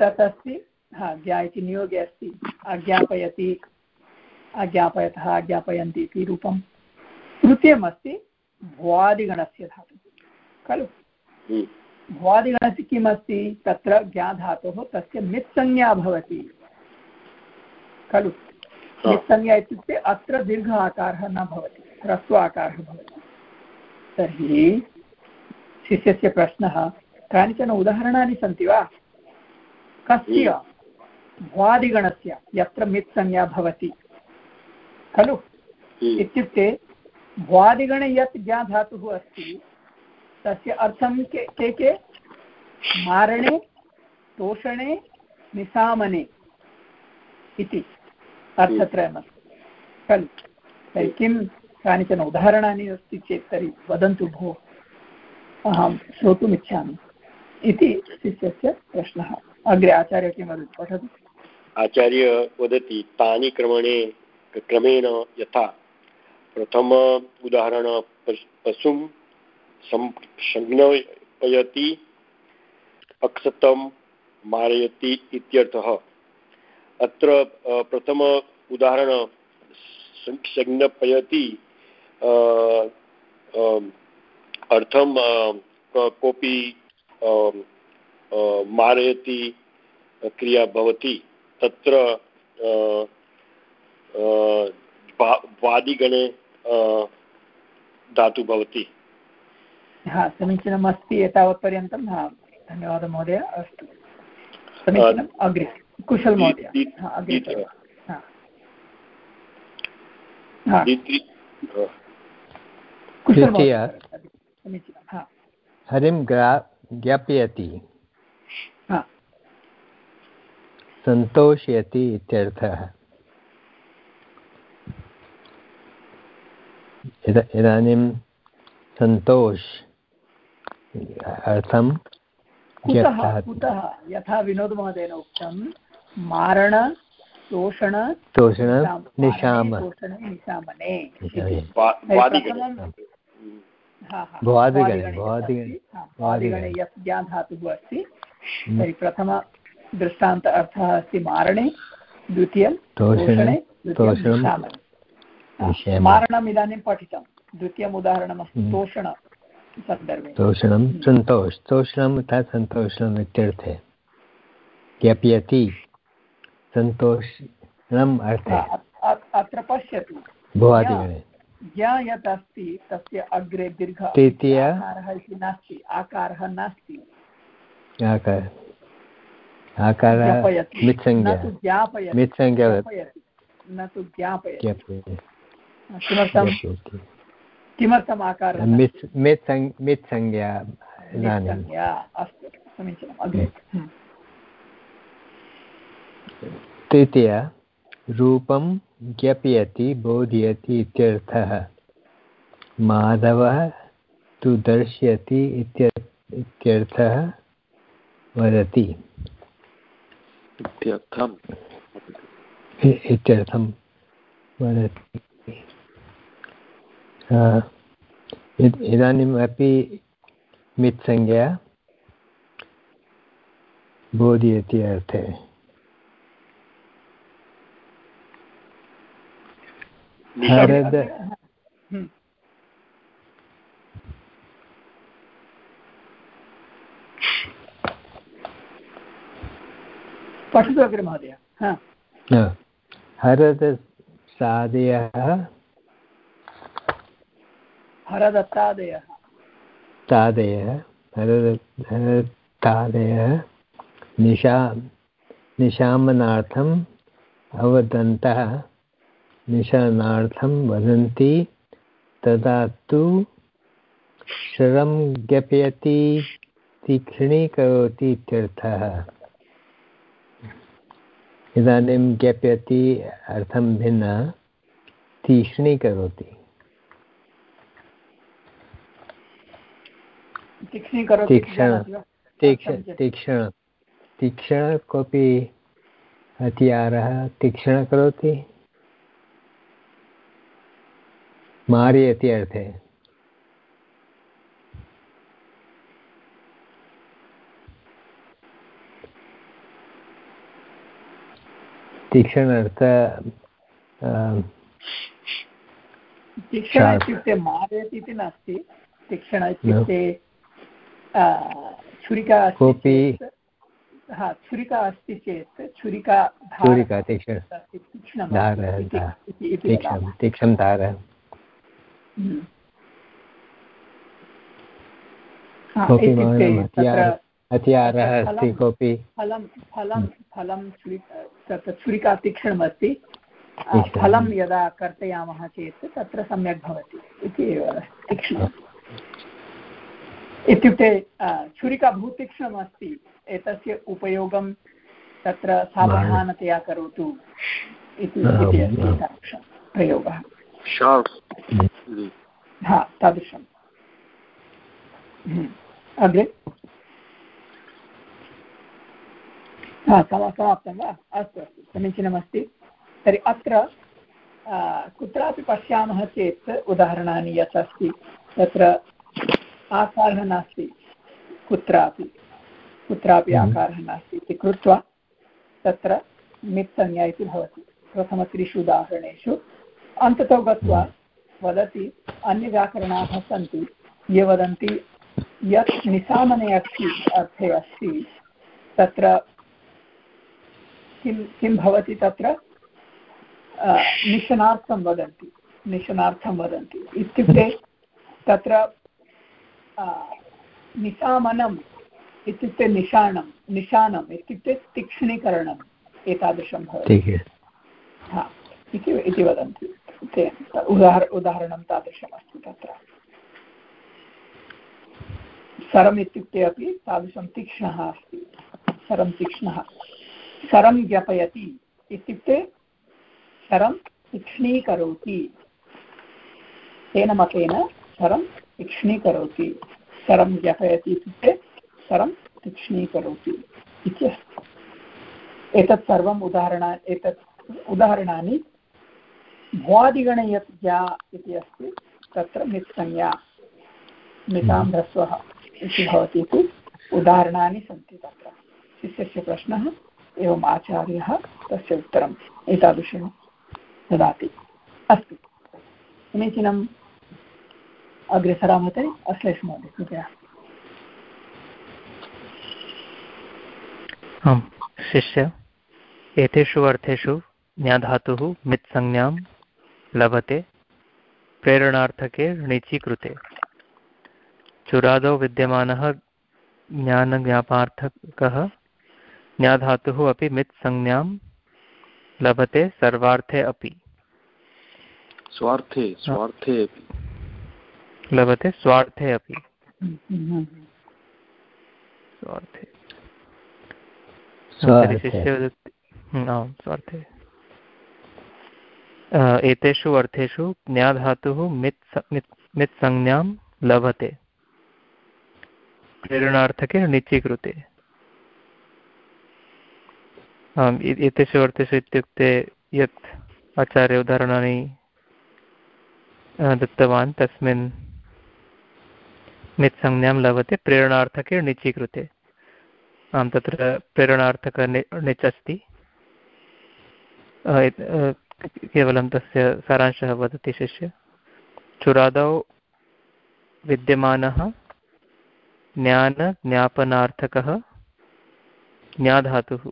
तत् अस्ति हा ज्ञा इति नियोगे अस्ति अज्ञापयति अज्ञापयतः अज्ञापयन्ति इति रूपं तृतीयमस्ति भ्वादिगणस्य धातुः। खलु? हम्म। भ्वादिगणस्य किम् अस्ति तत्र ज्ञाधातुः तस्य मित्संज्ञा भवति। खलु? नित्संज्ञा इत्युक्ते अत्र दीर्घ आकारः न भवति ह्रस्व आकारः भवति। तर्हि शिष्यस्य प्रश्नः कानिचन उदाहरणानि सन्ति वा? कस्य? भ्वादिगणस्य यत्र मित्संज्ञा भवति। खलु? इत्युक्ते भ्वादिगणे यत् ज्ञाधातुः अस्ति तस्य अर्थं के के के? मारणे तोषणे निसामने इति। अर्थत्रयमस्ति। खलु? तर्हि किं कानिचन उदाहरणानि अस्ति चेत् तर्हि वदन्तु भो। अहं श्रोतुमिच्छामि। इति शिष्यस्य प्रश्नः। अग्रे आचार्य किं वदति? पठतु। आचार्य वदति तानि क्रमणे क्रमेण यथा। प्रथम उदाहरण पशु संज्ञयति अक्षतं मारयति अत्र प्रथम उदाहरण संज्ञपयति अर्थं कोऽपि मारयति क्रिया भवति। तत्र वादिगणे धातु भवति। हा समीचीनम् अस्ति एतावत्पर्यन्तं। हा धन्यवादः महोदय अस्तु। समीचीनम् अग्रे। कुशल महोदय। हा, अग्रे हा। हा, कुशल समीचीनं हरिं ग्रा ज्ञापयति। सन्तोषयति इत्यर्थः। इदानीं सन्तोष अर्थं कुतः यथा विनोदमहोदयेन उक्तं मारण शोषण तोषण निशाम- निशामने हा, हा, भ्वादिगणे, भ्वादिगणे यत् भ्वादिगणे, अस्ति, हा, भ्वादिगणे। भ्वादिगणे। यत् ज्ञा धातुः अस्ति। हम्म। तर्हि प्रथमदृष्टान्त अर्थः अस्ति मारणे द्वितीयं तोषणे, तोषणं, हा, इदानीं पठितं। द्वितीयम् उदाहरणमस्ति हम्म। तोषण सन्दर्भे। तोषणं सन्तोष तोषणं तथा सन्तोषणम् इत्यर्थे। ज्ञापयति सन्तोषणम् अर्थे। अत्र पश्यतु। भुवादिगणे। ज्ञा यत् अस्ति तस्य अग्रे दीर्घ तृतीय। इति नास्ति आकारः नास्ति। आकार। आकारः ज्ञापयति। न तु ज्ञापयति। किमर्थं किमर्थम् आकारः? मित् अस्तु समीचीनम् अग्रे। तृतीय रूपं ज्ञापयति बोधयति इत्यर्थः। माधवः तु दर्शयति इत्यर्थः वदति। इत्यर्थं वदति। इदानीम् अपि मित्संज्ञा बोधयति अर्थे। हरद हम्म। पठतु अग्रे महोदय। हा। हरदसादयः हरदत्तादयः। तादयः हरद हरतादयः निशा निशामनार्थम् अवदन्तः। निशानार्थं वदन्ति, तदा तु शरं ज्ञापयति, तीक्ष्णीकरोति इत्यर्थः। इदानीं ज्ञापयति अर्थं भिन्न, तीक्ष्णीकरोति तीक्ष्णीकरोति इति तीक्ष्ण? तीक्ष्ण तीक्ष्ण तीक्ष्ण कोऽपि हत्यारः तीक्ष्ण करोति मारयति अर्थे। तीक्ष्ण अर्थ अं, तीक्ष्ण इत्युक्ते मारयति इति नास्ति। तीक्ष्ण इत्युक्ते छुरिका अस्ति कोऽपि- हा छुरिका अस्ति चेत् छुरिका छुरिका तीक्ष्ण तीक्ष्णं धारः। हम्म। हा, हत्यार हत्यारः अस्ति कोऽपि फलं फलं फलं छुरिका तत्र छुरिका तीक्ष्णमस्ति। फलं यदा कर्तयामः चेत् तत्र सम्यक् भवति इति एव तीक्ष्णम्। इत्युक्ते छुरिका बहु तीक्ष्णमस्ति एतस्य उपयोगं तत्र सावधानतया करोतु इति। तादृशं प्रयोगः। हा तादृशम्। हम्म। अग्रे? हा समा समाप्तं वा? अस्तु अस्तु समीचीनमस्ति। तर्हि अत्र कुत्रापि पश्यामः चेत् उदाहरणानि यत् अस्ति तत्र आकारः नास्ति। कुत्रापि। कुत्रापि हम्म। आकारः नास्ति इति कृत्वा तत्र मित्संज्ञा इति भवति। प्रथमत्रिषु उदाहरणेषु। अन्ततो गत्वा वदति अन्यव्याकरणाः सन्ति। ये वदन्ति यत् निसामने अस्ति अर्थे अस्ति तत्र किं किं भवति तत्र? निशनार्थं वदन्ति। निशनार्थं वदन्ति। इत्युक्ते तत्र निशामनम् इत्युक्ते निशानं निशानम् इत्युक्ते तीक्ष्णीकरणम् एतादृशं भवति। इति वदन्ति। ते उदाहर उदाहरणं तादृशमस्ति तत्र। सरम् इत्युक्ते अपि तादृशं तीक्ष्णः अस्ति। सरं तीक्ष्णः। सरं ज्ञापयति इत्युक्ते सरं तीक्ष्णीकरोति। तेन मतेन सरं तीक्ष्णीकरोति। सरं ज्ञापयति इत्युक्ते सरं एतत् सर्वम् उदाहरणा, एतत् उदाहरणानि भ्वादिगणे यत् ज्ञा इति अस्ति। तत्र मित्संज्ञा मितां ह्रस्वः इति भवति इति उदाहरणानि सन्ति तत्र। शिष्यस्य प्रश्नः, एवम् आचार्यः तस्य उत्तरम् एतादृशं ददाति। अस्तु। समीचीनम्। अग्रे सरामः तर्हि अश्लेष महोदय कृपया। आम् शिष्य एतेषु अर्थेषु ज्ञाधातुः मित्संज्ञां लभते प्रेरणार्थके णिचि कृते चुरादौ विद्यमानः ज्ञानज्ञापार्थकः ज्ञाधातुः अपि मित् संज्ञां लभते सर्वार्थे अपि। स्वार्थे स्वार्थे अपि। लभते स्वार्थे अपि। स्वार्थे। आम् स्वार्थे। एतेषु अर्थेषु ज्ञाधातुः मित् मित् संज्ञां लभते। प्रेरणार्थके निचीकृते। आम् एतेषु अर्थेषु इत्युक्ते यत् आचार्य उदाहरणानि दत्तवान् तस्मिन् नित्संज्ञां लभते, प्रेरणार्थके निचीकृते। आं तत्र प्रेरणार्थक निच् अस्ति केवलं तस्य सारांशः वदति शिष्य। चुरादौ विद्यमानः ज्ञानज्ञापनार्थकः ज्ञाधातुः।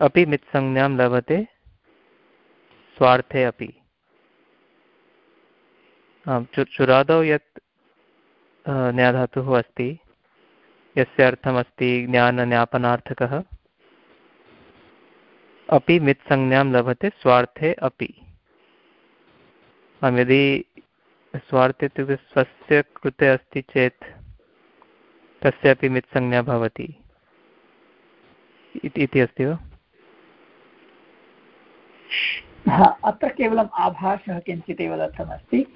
अपि मित्संज्ञां लभते स्वार्थे अपि। आं चुरादौ यत् ज्ञाधातुः अस्ति। यस्य अर्थमस्ति ज्ञानज्ञापनार्थकः अपि मित्संज्ञां लभते स्वार्थे अपि। यदि स्वार्थे इत्युक्ते स्वस्य कृते अस्ति चेत् तस्यापि मित्संज्ञा भवति। इति अस्ति वा? अत्र केवलम् आभासः किञ्चित् एव दत्तमस्ति।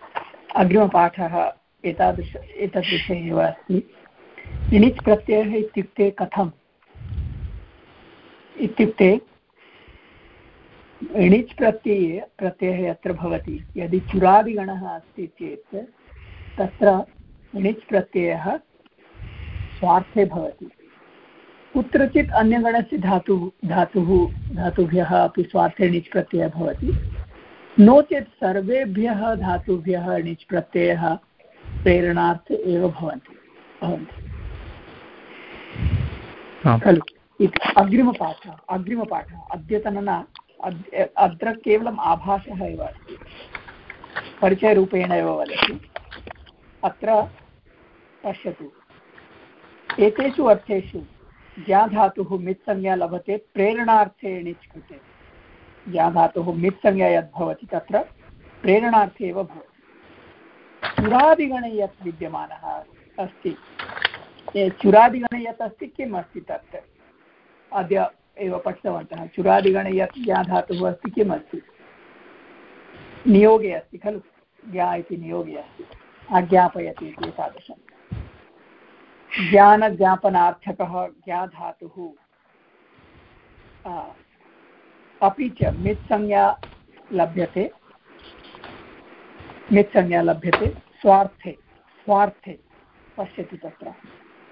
अग्रिमपाठः एतादृश एतद्विषये एव अस्ति इणिच् प्रत्ययः इत्युक्ते कथम्? इत्युक्ते इणिच् प्रत्यये, प्रत्ययः यत्र भवति, यदि चुरादिगणः अस्ति चेत्, तत्र इणिच् प्रत्ययः स्वार्थे भवति। कुत्रचित् अन्यगणस्य धातुः धातुः, धातुभ्यः अपि स्वार्थे णिच् प्रत्ययः भवति। नो चेत् सर्वेभ्यः धातुभ्यः णिच् प्रत्ययः प्रेरणार्थे एव भवन्ति। भवन्ति। खलु। अग्रिमपाठः अग्रिमपाठः। अद्यतन न अत्र केवलम् आभासः एव अस्ति। परिचयरूपेण एव वदति। अत्र पश्यतु। एतेषु अर्थेषु ज्ञाधातुः मित्संज्ञा लभते प्रेरणार्थे णिच् कृते ज्ञाधातुः मित्संज्ञा यद् भवति तत्र प्रेरणार्थे एव भवति। चुरादिगणे यत् विद्यमानः अस्ति। चुरादिगणे यत् अस्ति किम् अस्ति तत्? अद्य एव पठितवन्तः चुरादिगणे यत् ज्ञाधातुः अस्ति किम् अस्ति? नियोगे अस्ति खलु? ज्ञा इति नियोगे अस्ति। अज्ञापयति इति एतादृशम् ज्ञानज्ञापनार्थकः ज्ञाधातुः अपि च मित्संज्ञा लभ्यते। मित्संज्ञा लभ्यते। स्वार्थे स्वार्थे, पश्यतु तत्र,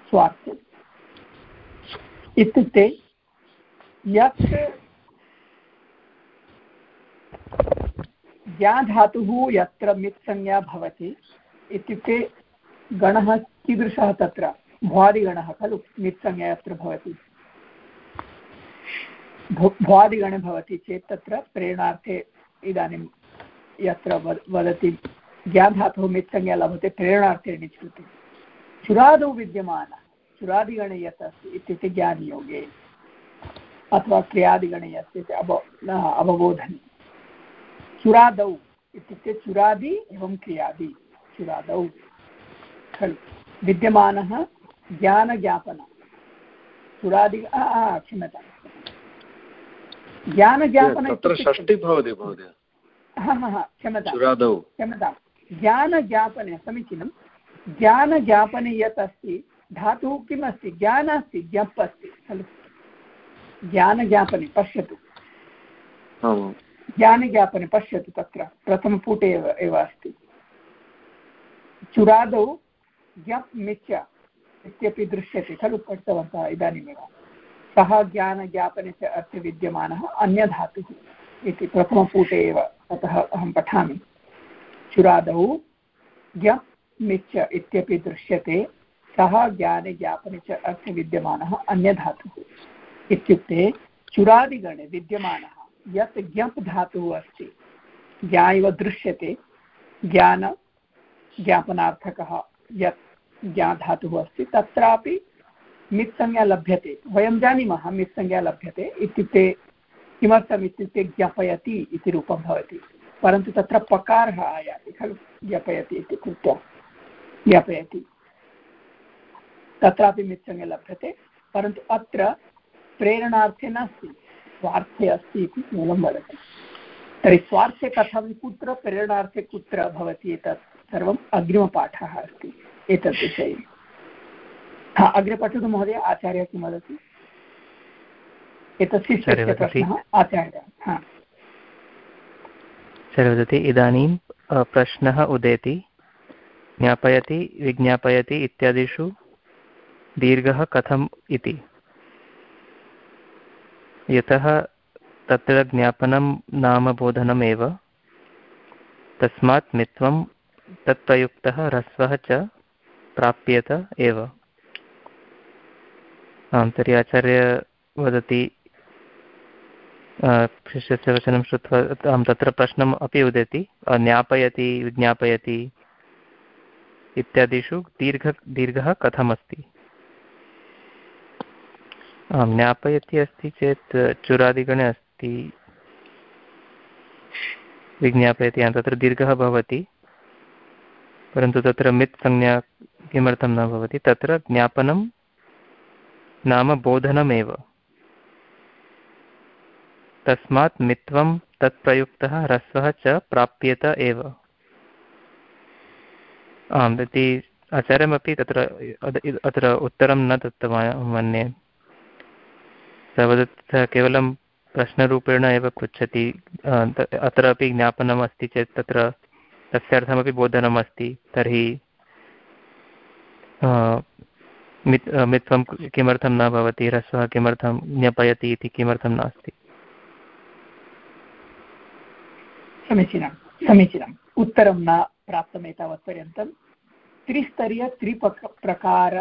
स्वार्थे। इत्युक्ते यत् ज्ञाधातुः यत्र मित्संज्ञा भवति, इत्युक्ते गणः कीदृशः तत्र? भ्वादिगणः खलु नित्संज्ञा यत्र भवति। भ्वादिगणे भवति चेत् तत्र प्रेरणार्थे इदानीं यत्र वद- वदति ज्ञाधातुः मित्संज्ञा लभते प्रेरणार्थे निच्छति चुरादौ विद्यमानः चुरादिगणे यत् अस्ति इत्युक्ते ज्ञानयोगे अथवा क्रियादिगणे अस्ति इति अव अवबोधने। चुरादौ इत्युक्ते चुरादि एवं क्रियादि चुरादौ खलु विद्यमानः ज्ञानज्ञापन चुरादि ज्ञानज्ञापन तत्र षष्टि भवति महोदय। हा हा हा क्षम्यताम् क्षम्यतां। ज्ञानज्ञापने समीचीनं ज्ञानज्ञापने यत् अस्ति धातुः किम् अस्ति ज्ञान अस्ति ज्ञप् अस्ति खलु? ज्ञानज्ञापने पश्यतु। ज्ञानज्ञापने पश्यतु तत्र प्रथमपुटे एव एव अस्ति। चुरादौ ज्ञप् मिच्च इत्यपि दृश्यते खलु? पठितवन्तः इदानीमेव। सः ज्ञानज्ञापने च अर्थे विद्यमानः अन्यधातुः इति प्रथमपुटे एव अतः अहं पठामि। चुरादौ ज्ञप् मिच्च इत्यपि दृश्यते। ज्ञाने ज्ञापने च अर्थे विद्यमानः अन्यधातुः। इत्युक्ते चुरादिगणे विद्यमानः यत् ज्ञप् धातुः अस्ति। ज्ञा इव दृश्यते। ज्ञान ज्ञापनार्थकः यत् ज्ञाधातुः अस्ति। तत्रापि मित्संज्ञा लभ्यते। वयं जानीमः मित्संज्ञा लभ्यते। इत्युक्ते किमर्थम् इत्युक्ते ज्ञापयति इति रूपं भवति। परन्तु तत्र पकारः आयाति खलु ज्ञापयति इति कृत्वा ज्ञापयति। तत्रापि मित्संज्ञा लभ्यते परन्तु अत्र प्रेरणार्थे नास्ति स्वार्थे अस्ति इति केवलं वदति। तर्हि स्वार्थे कथं कुत्र प्रेरणार्थे कुत्र भवति एतत् सर्वम् अग्रिमपाठः अस्ति एतद् विषये। हा अग्रे पठतु महोदय आचार्यः किं वदति? एतत् शिष्यस्य प्रश्नः आचार्यः हा। सर वदति, इदानीं प्रश्नः उदेति, ज्ञापयति, विज्ञापयति इत्यादिषु दीर्घः कथम् इति। यतः तत्र ज्ञापनं नाम बोधनमेव। तस्मात् मित्वं तत्प्रयुक्तः ह्रस्वः च प्राप्येत एव। आं तर्हि आचार्य वदति शिष्यस्य वचनं श्रुत्वा तत्र प्रश्नम् अपि उदेति ज्ञापयति, विज्ञापयति इत्यादिषु दीर्घ, दीर्घः कथमस्ति। ज्ञापयति अस्ति चेत् चुरादिगणे अस्ति। विज्ञापयति तत्र दीर्घः भवति, परन्तु तत्र मित् संज्ञा किमर्थं न भवति, तत्र ज्ञापनं नाम बोधनमेव। तस्मात् मित्वं तत्प्रयुक्तः ह्रस्वः च प्राप्येत एव। आम्, इति आचार्यमपि तत्र अत्र उत्तरं न दत्तवान्, मन्ये। सः वदति केवलं प्रश्नरूपेण एव पृच्छति। अत्र अपि ज्ञापनम् अस्ति चेत् तत्र तस्यार्थमपि बोधनम् अस्ति, तर्हि मित्, मित्वं किमर्थं न भवति, ह्रस्वः किमर्थं ज्ञापयति इति किमर्थं नास्ति। समीचीनं समीचीनम् उत्तरं न प्राप्तम् एतावत्पर्यन्तं त्रिस्तरीय त्रिपक प्रकार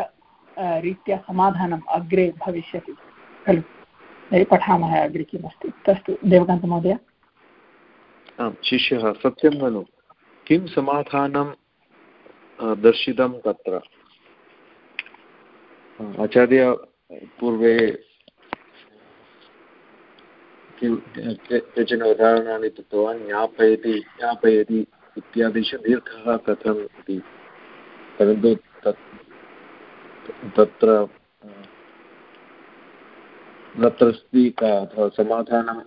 रीत्या समाधानम् अग्रे भविष्यति। खलु? तर्हि पठामः अग्रे किमस्ति? अस्तु देवकान्तमहोदय आं शिष्यः, सत्यं ननु किं समाधानं दर्शितं तत्र? आचार्य पूर्वे किं केचन उदाहरणानि दत्तवान् ज्ञापयति ज्ञापयति इत्यादिषु दीर्घः कथम् इति। परन्तु तत्, तत्र तत्र अस्ति का अथवा समाधानं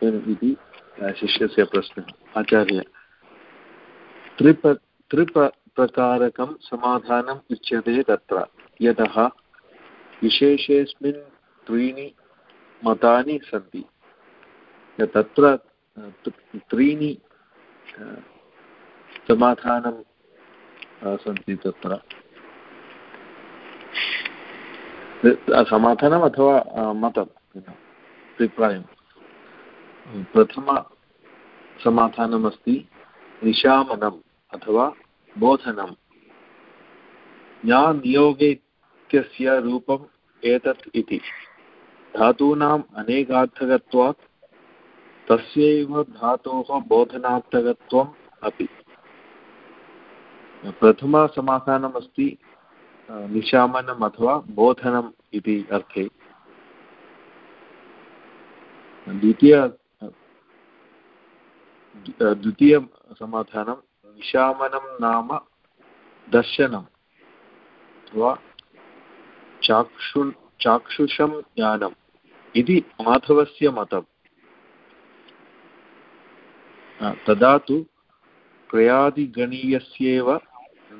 किम् इति शिष्यस्य प्रश्नः। आचार्य, त्रिप त्रिप्रकारकं समाधानम् उच्यते तत्र। यतः विशेषेऽस्मिन् त्रीणि मतानि सन्ति। तत्र त्रीणि समाधानं सन्ति तत्र। समाधानम् अथवा अ, मतं अभिप्रायं। प्रथमसमाधानमस्ति निशामनम् अथवा बोधनं। या नियोगे इत्यस्य रूपम् एतत् इति। धातूनाम् अनेकार्थकत्वात् तस्यैव धातोः बोधनार्थकत्वम् अपि। प्रथमसमाधानमस्ति निशामनम् अथवा बोधनम् इति अर्थे। द्वितीय द्वितीयसमाधानं निशामनं नाम दर्शनम् अथवा चाक्षु चाक्षुषं ज्ञानम् इति माधवस्य मतम् तदा तु क्रयादिगणीयस्येव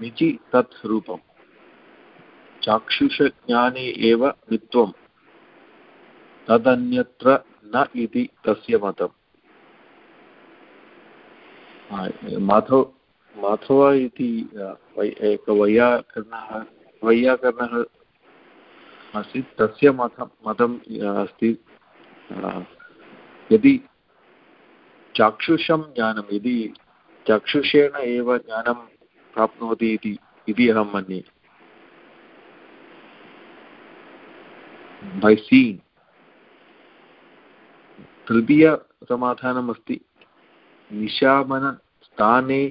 निचि तत् रूपम् चाक्षुषज्ञाने एव नित्वं तदन्यत्र न इति तस्य मतम् माधव माधव इति एक वैयाकरणः वैयाकरणः आसीत् तस्य मतं मतम् अस्ति यदि चाक्षुषं ज्ञानं यदि चक्षुषेण एव ज्ञानं प्राप्नोति इति इति अहं मन्ये। बै सीन् तृतीयसमाधानमस्ति। निशामनस्थाने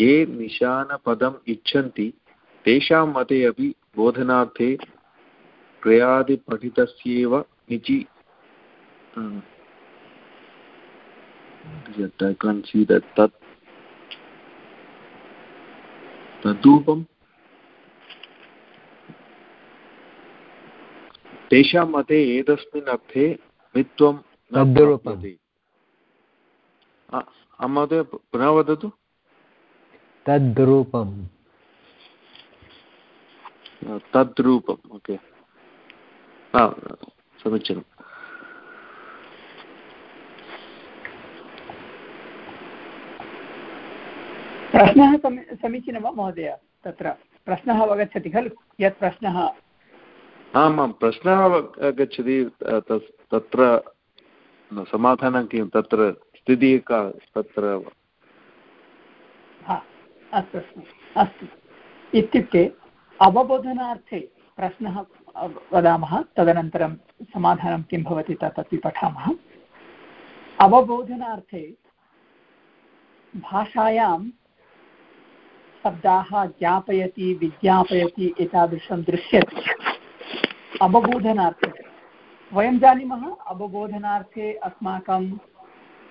ये निशानपदम् इच्छन्ति, तेषां मते अपि बोधनार्थे क्रियादिपठितस्येव निचि yet I can't see that tat तेषां मते एतस्मिन् अर्थे मित्वं महोदय पुनः वदतु तद्रूपं तद्रूपम् ओके समीचीनम् प्रश्नः समी समीचीनं वा महोदय? तत्र प्रश्नः अवगच्छति खलु? यत् प्रश्नः। आम् प्रश्नः आगच्छति तत्र समाधानं किं? तत्र स्थितिः का? तत्र अस्तु अस्तु इत्युक्ते अवबोधनार्थे प्रश्नः वदामः तदनन्तरं समाधानं किं भवति तत् अपि पठामः। अवबोधनार्थे भाषायां शब्दाः ज्ञापयति, विज्ञापयति एतादृशं दृश्यते। अवबोधनार्थे। वयं जानीमः, अवबोधनार्थे अस्माकं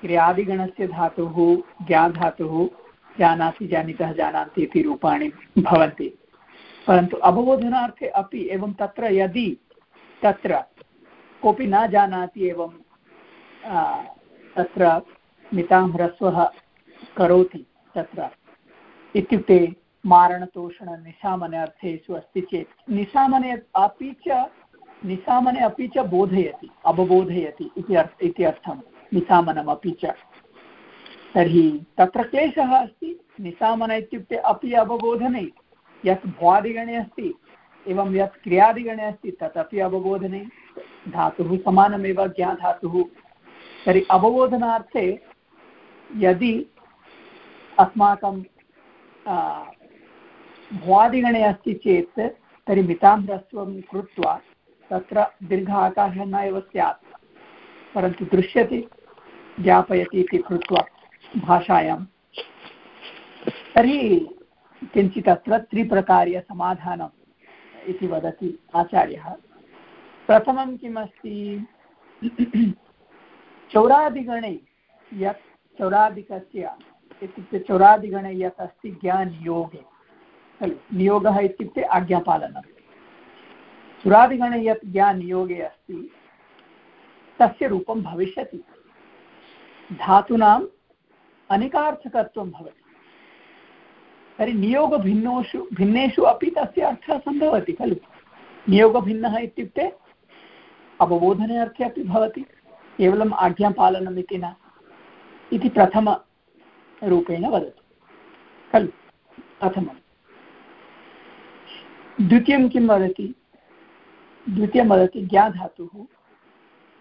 क्रियादिगणस्य धातुः, ज्ञाधातुः जानाति, जानितः, जानान्ति इति रूपाणि भवन्ति। परन्तु अवबोधनार्थे अपि एवं तत्र यदि तत्र कोऽपि न जानाति एवं तत्र मितां ह्रस्वः करोति तत्र इत्युक्ते मारणतोषणनिशामने अर्थेषु अस्ति चेत् निशामने अपि च निशामने अपि च बोधयति, अवबोधयति इति अर्थ इति अर्थं निशामनमपि च। तर्हि तत्र क्लेशः अस्ति, निशामन इत्युक्ते अपि अवबोधने, यत् भ्वादिगणे अस्ति, एवं यत् क्रियादिगणे अस्ति, तदपि अवबोधने, धातुः समानमेव, ज्ञाधातुः। तर्हि अवबोधनार्थे यदि अस्माकं भ्वादिगणे अस्ति चेत् तर्हि मितां ह्रस्वं कृत्वा तत्र दीर्घ आकारः न एव स्यात् परन्तु दृश्यते ज्ञापयति इति कृत्वा भाषायां तर्हि किञ्चित् अत्र त्रिप्रकार्यसमाधानम् इति वदति आचार्यः प्रथमं किमस्ति चौरादिगणे यत् चौरादिकस्य इत्युक्ते चौरादिगणे यत् अस्ति ज्ञानियोगे। खलु? नियोगः इत्युक्ते आज्ञापालनं चुरादिगणे यत् ज्ञानियोगे अस्ति, तस्य रूपं भविष्यति। धातूनाम् अनेकार्थकत्वं भवति। तर्हि नियोगभिन्नोषु, भिन्नेषु अपि तस्य अर्थः सम्भवति, खलु? नियोगभिन्नः इत्युक्ते अवबोधने अर्थे अपि भवति, केवलम् आज्ञापालनम् इति न। इति प्रथमरूपेण वदति। खलु प्रथमं द्वितीयं किं वदति? द्वितीयं वदति, ज्ञाधातुः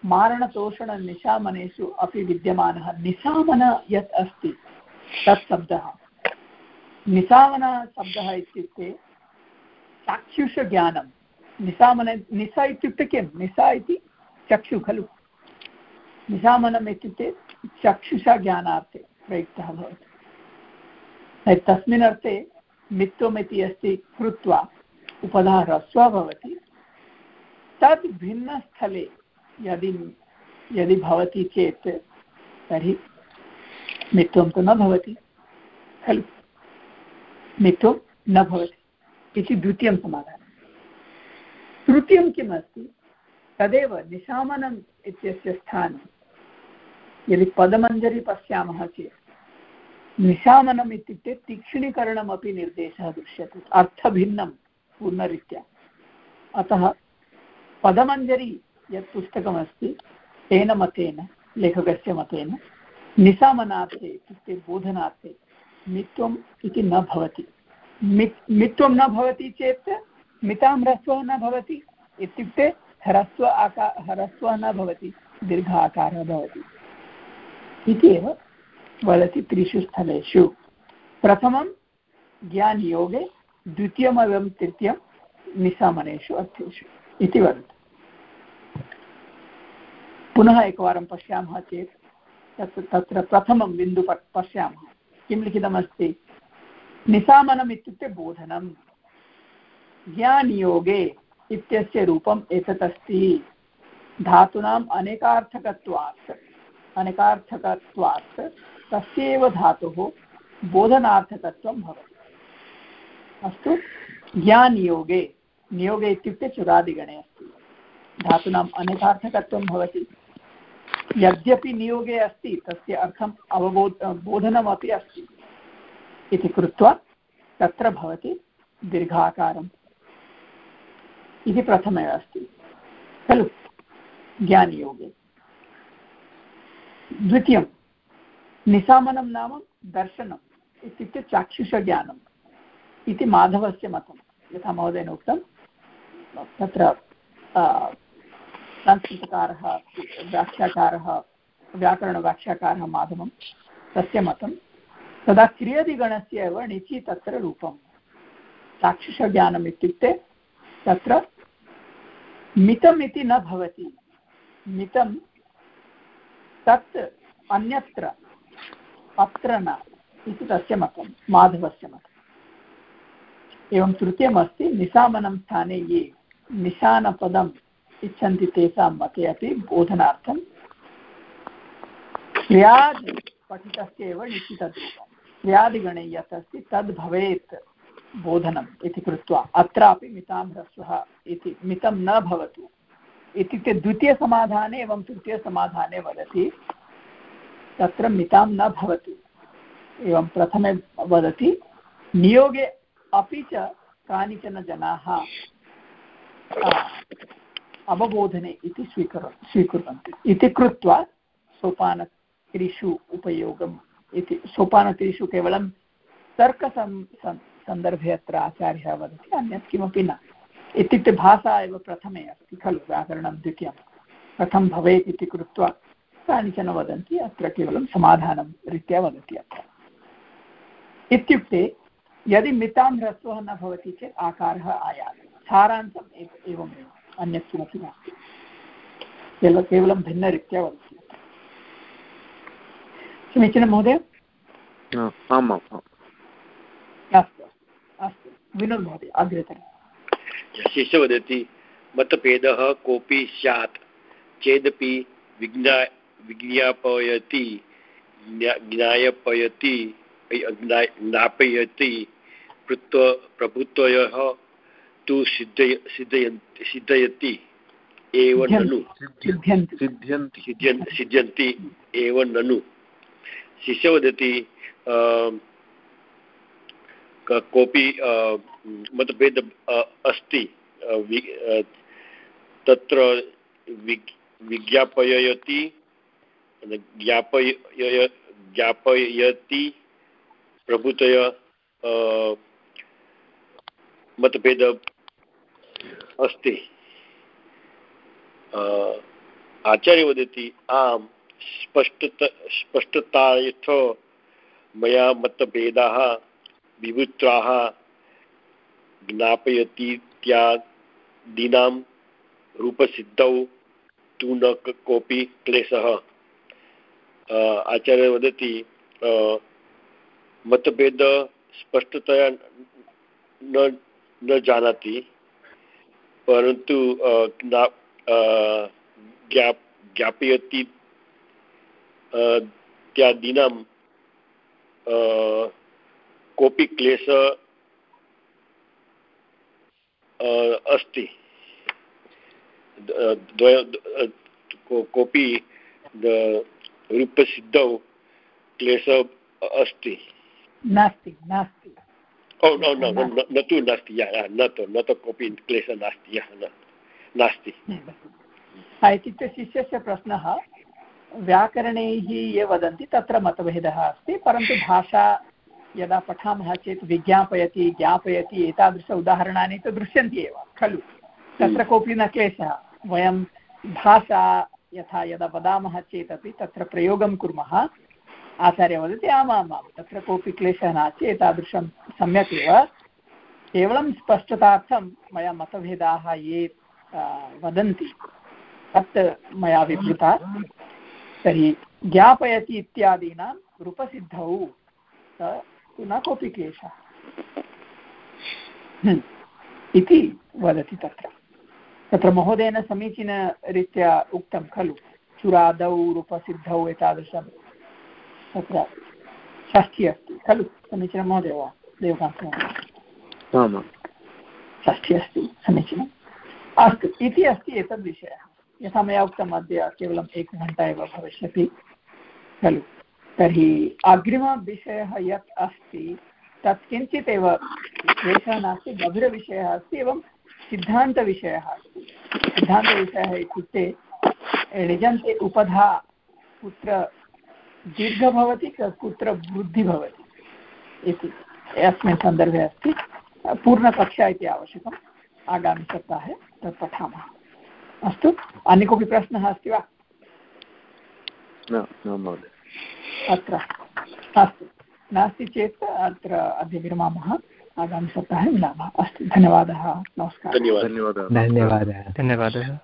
मारणतोषणनिशामनेषु अपि विद्यमानः। निशामन यत् अस्ति, तत् शब्दः। निशामनशब्दः इत्युक्ते चाक्षुषज्ञानं निशामन, निशा इत्युक्ते किं? निशा इति चक्षु, खलु। निशामनम् इत्युक्ते चक्षुषा ज्ञानार्थे प्रयुक्तः भवति। तस्मिन् अर्थे मित्वमिति अस्ति कृत्वा उपधा ह्रस्व भवति। तद् भिन्नस्थले यदि यदि भवति चेत् तर्हि मित्वं तु न भवति, खलु? मित्वं न भवति इति द्वितीयं समाधानं। तृतीयं किम् तदेव निशामनम् इत्यस्य स्थाने। यदि पदमञ्जरी पश्यामः चेत् निशामनम् इत्युक्ते निर्देशः दृश्यते, अर्थभिन्नं पूर्णरीत्या। अतः पदमञ्जरी यत् पुस्तकमस्ति, तेन मतेन, लेखकस्य मतेन, निशामनार्थे इत्युक्ते बोधनार्थे न भवति। मित्, मित्वं न भवति चेत् मितां ह्रस्वः न भवति ह्रस्व आका, ह्रस्वः न दीर्घ आकारः भवति। इति एव वदति त्रिषु स्थलेषु। प्रथमं ज्ञानयोगे द्वितीयमेवं तृतीयं निशामनेषु अर्थेषु इति वदति। पुनः एकवारं पश्यामः चेत् तत् तत्र प्रथमं बिन्दु पश्यामः। किं लिखितमस्ति? निशामनम् इत्युक्ते बोधनं। ज्ञानयोगे इत्यस्य रूपम् एतत् अस्ति धातूनाम् अनेकार्थकत्वात्। अनेकार्थकत्वात् तस्यैव धातुः बोधनार्थकत्वं भवति। अस्तु, ज्ञानयोगे, नियोगे इत्युक्ते चुरादिगणे अस्ति। धातूनाम् अनेकार्थकत्वं भवति। यद्यपि नियोगे अस्ति, तस्य अर्थम् अवबोध बोधनमपि अस्ति। इति कृत्वा तत्र भवति दीर्घाकारम्। इति अस्ति। खलु, ज्ञानयोगे। द्वितीयं निशामनं नाम दर्शनम् इत्युक्ते चाक्षुषज्ञानम् इति माधवस्य मतं। यथा महोदयेन उक्तं, तत्र संस्कृतकारः व्याख्याकारः, व्याकरणव्याख्याकारः माधवं, तस्य मतं। तदा क्रियदिगणस्य एव णिचि तत्र रूपं। चाक्षुषज्ञानम् इत्युक्ते तत्र मितम् इति न भवति। मितं तत् अन्यत्र अत्र न इति तस्य मतं, माधवस्य मतम् एवं तृतीयमस्ति, निशामनं स्थाने ये निशानपदम् इच्छन्ति तेषां मते अपि बोधनार्थं क्रियादि पठितस्य एव निश्चितरूपं क्रियादिगणे यत् अस्ति तद् भवेत् बोधनम् इति कृत्वा, अत्रापि मितां ह्रस्वः इति, मितं न भवतु। इत्युक्ते द्वितीयसमाधाने एवं तृतीयसमाधाने वदति। तत्र मितां न भवतु। एवं प्रथमे वदति, नियोगे अपि च कानिचन जनाः अवबोधने इति स्वीकुर्, स्वीकुर्वन्ति। इति कृत्वा सोपानत्रिषु उपयोगम् इति सोपानत्रिषु केवलं तर्कसं सन्दर्भे अत्र आचार्यः वदति, अन्यत् किमपि न। इत्युक्ते भाषा एव प्रथमे अस्ति खलु व्याकरणं द्वितीयं। कथं भवेत् इति कृत्वा कानिचन वदन्ति अत्र केवलं समाधानं रीत्या वदति अत्र। इत्युक्ते यदि मितां ह्रस्वः न भवति चेत् आकारः आयाति। सारांशम् एवमेव अन्यत् किमपि नास्ति। केवलं केवलं भिन्नरीत्या वदति। समीचीनं महोदय? आम् आम्। अस्तु अस्तु। विनोद् महोदय अग्रेतर शिष्य वदति मतभेदः कोऽपि स्यात्। चेदपि विज्ञा विज्ञापयति ज्ञायपयति ज्ञापयति प्रभुत्वयः तु सिद्धय सिद्धयन्ति सिद्धयति। एव ननु। सिद्ध्यन्ति। एव ननु। शिष्य वदति कोऽपि मतभेद अस्ति तत्र विज्ञापयति ज्ञापय ज्ञापयति, प्रभुतय मतभेद अस्ति। आचार्य वदति आं स्पष्टत, स्पष्टतायथ मया मतभेदाः, विवुत्राः ज्ञापयतीत्यादीनां रूपसिद्धौ, तु न कोऽपि क्लेशः। आचार्य वदति मतभेद स्पष्टतया न न जानाति, परन्तु ज्ञाप, ज्ञापयति इत्यादीनां कोऽपि क्लेश अस्ति। कोऽपि रूपसिद्धौ क्लेशः अस्ति। नास्ति नास्ति। ओ न न तु नास्ति न तु न तु कोऽपि क्लेशः नास्ति यः नास्ति। इत्युक्ते शिष्यस्य प्रश्नः व्याकरणैः ये वदन्ति तत्र मतभेदः अस्ति परन्तु भाषा यदा पठामः चेत् विज्ञापयति ज्ञापयति एतादृश उदाहरणानि तु दृश्यन्ति एव खलु। तत्र कोऽपि न क्लेशः। वयं भाषा यथा यदा वदामः चेदपि तत्र प्रयोगं कुर्मः। आचार्य वदति आमामां तत्र कोऽपि क्लेशः नास्ति एतादृशं सम्यक् एव। केवलं स्पष्टतार्थं मया मतभेदाः ये वदन्ति तत् मया विवृता। तर्हि ज्ञापयति इत्यादीनां रूपसिद्धौ। न कोऽपि क्लेशः। हम्म। इति वदति तत्र। तत्र महोदयेन समीचीनरीत्या उक्तं खलु। चुरादौ रूपसिद्धौ एतादृशं तत्र षष्ठी अस्ति। खलु? समीचीनं महोदय वा? षष्ठी अस्ति। समीचीनम् अस्तु इति अस्ति एतद्विषयः यथा मया उक्तम् अद्य केवलम् एकघण्टा एव भविष्यति। खलु? तर्हि अग्रिमविषयः यत् अस्ति, तत् किञ्चित् एव क्लेशः नास्ति, गभीरविषयः अस्ति, एवं सिद्धान्तविषयः अस्ति। सिद्धान्तविषयः इत्युक्ते णिजन्ते उपधा, कुत्र दीर्घ भवति कुत्र वृद्धि भवति इति। अस्मिन् सन्दर्भे अस्ति। पूर्णकक्षा इति आवश्यकम्। आगामिसप्ताहे तत् पठामः। अस्तु, अन्य कोऽपि प्रश्नः अस्ति वा? अत्र। अस्तु। नास्ति चेत् अत्र अद्य विरमामः आगामिसप्ताहे मिलामः। अस्तु। धन्यवादः। नमस्कारः। धन्यवादः। धन्यवादः। धन्यवादः।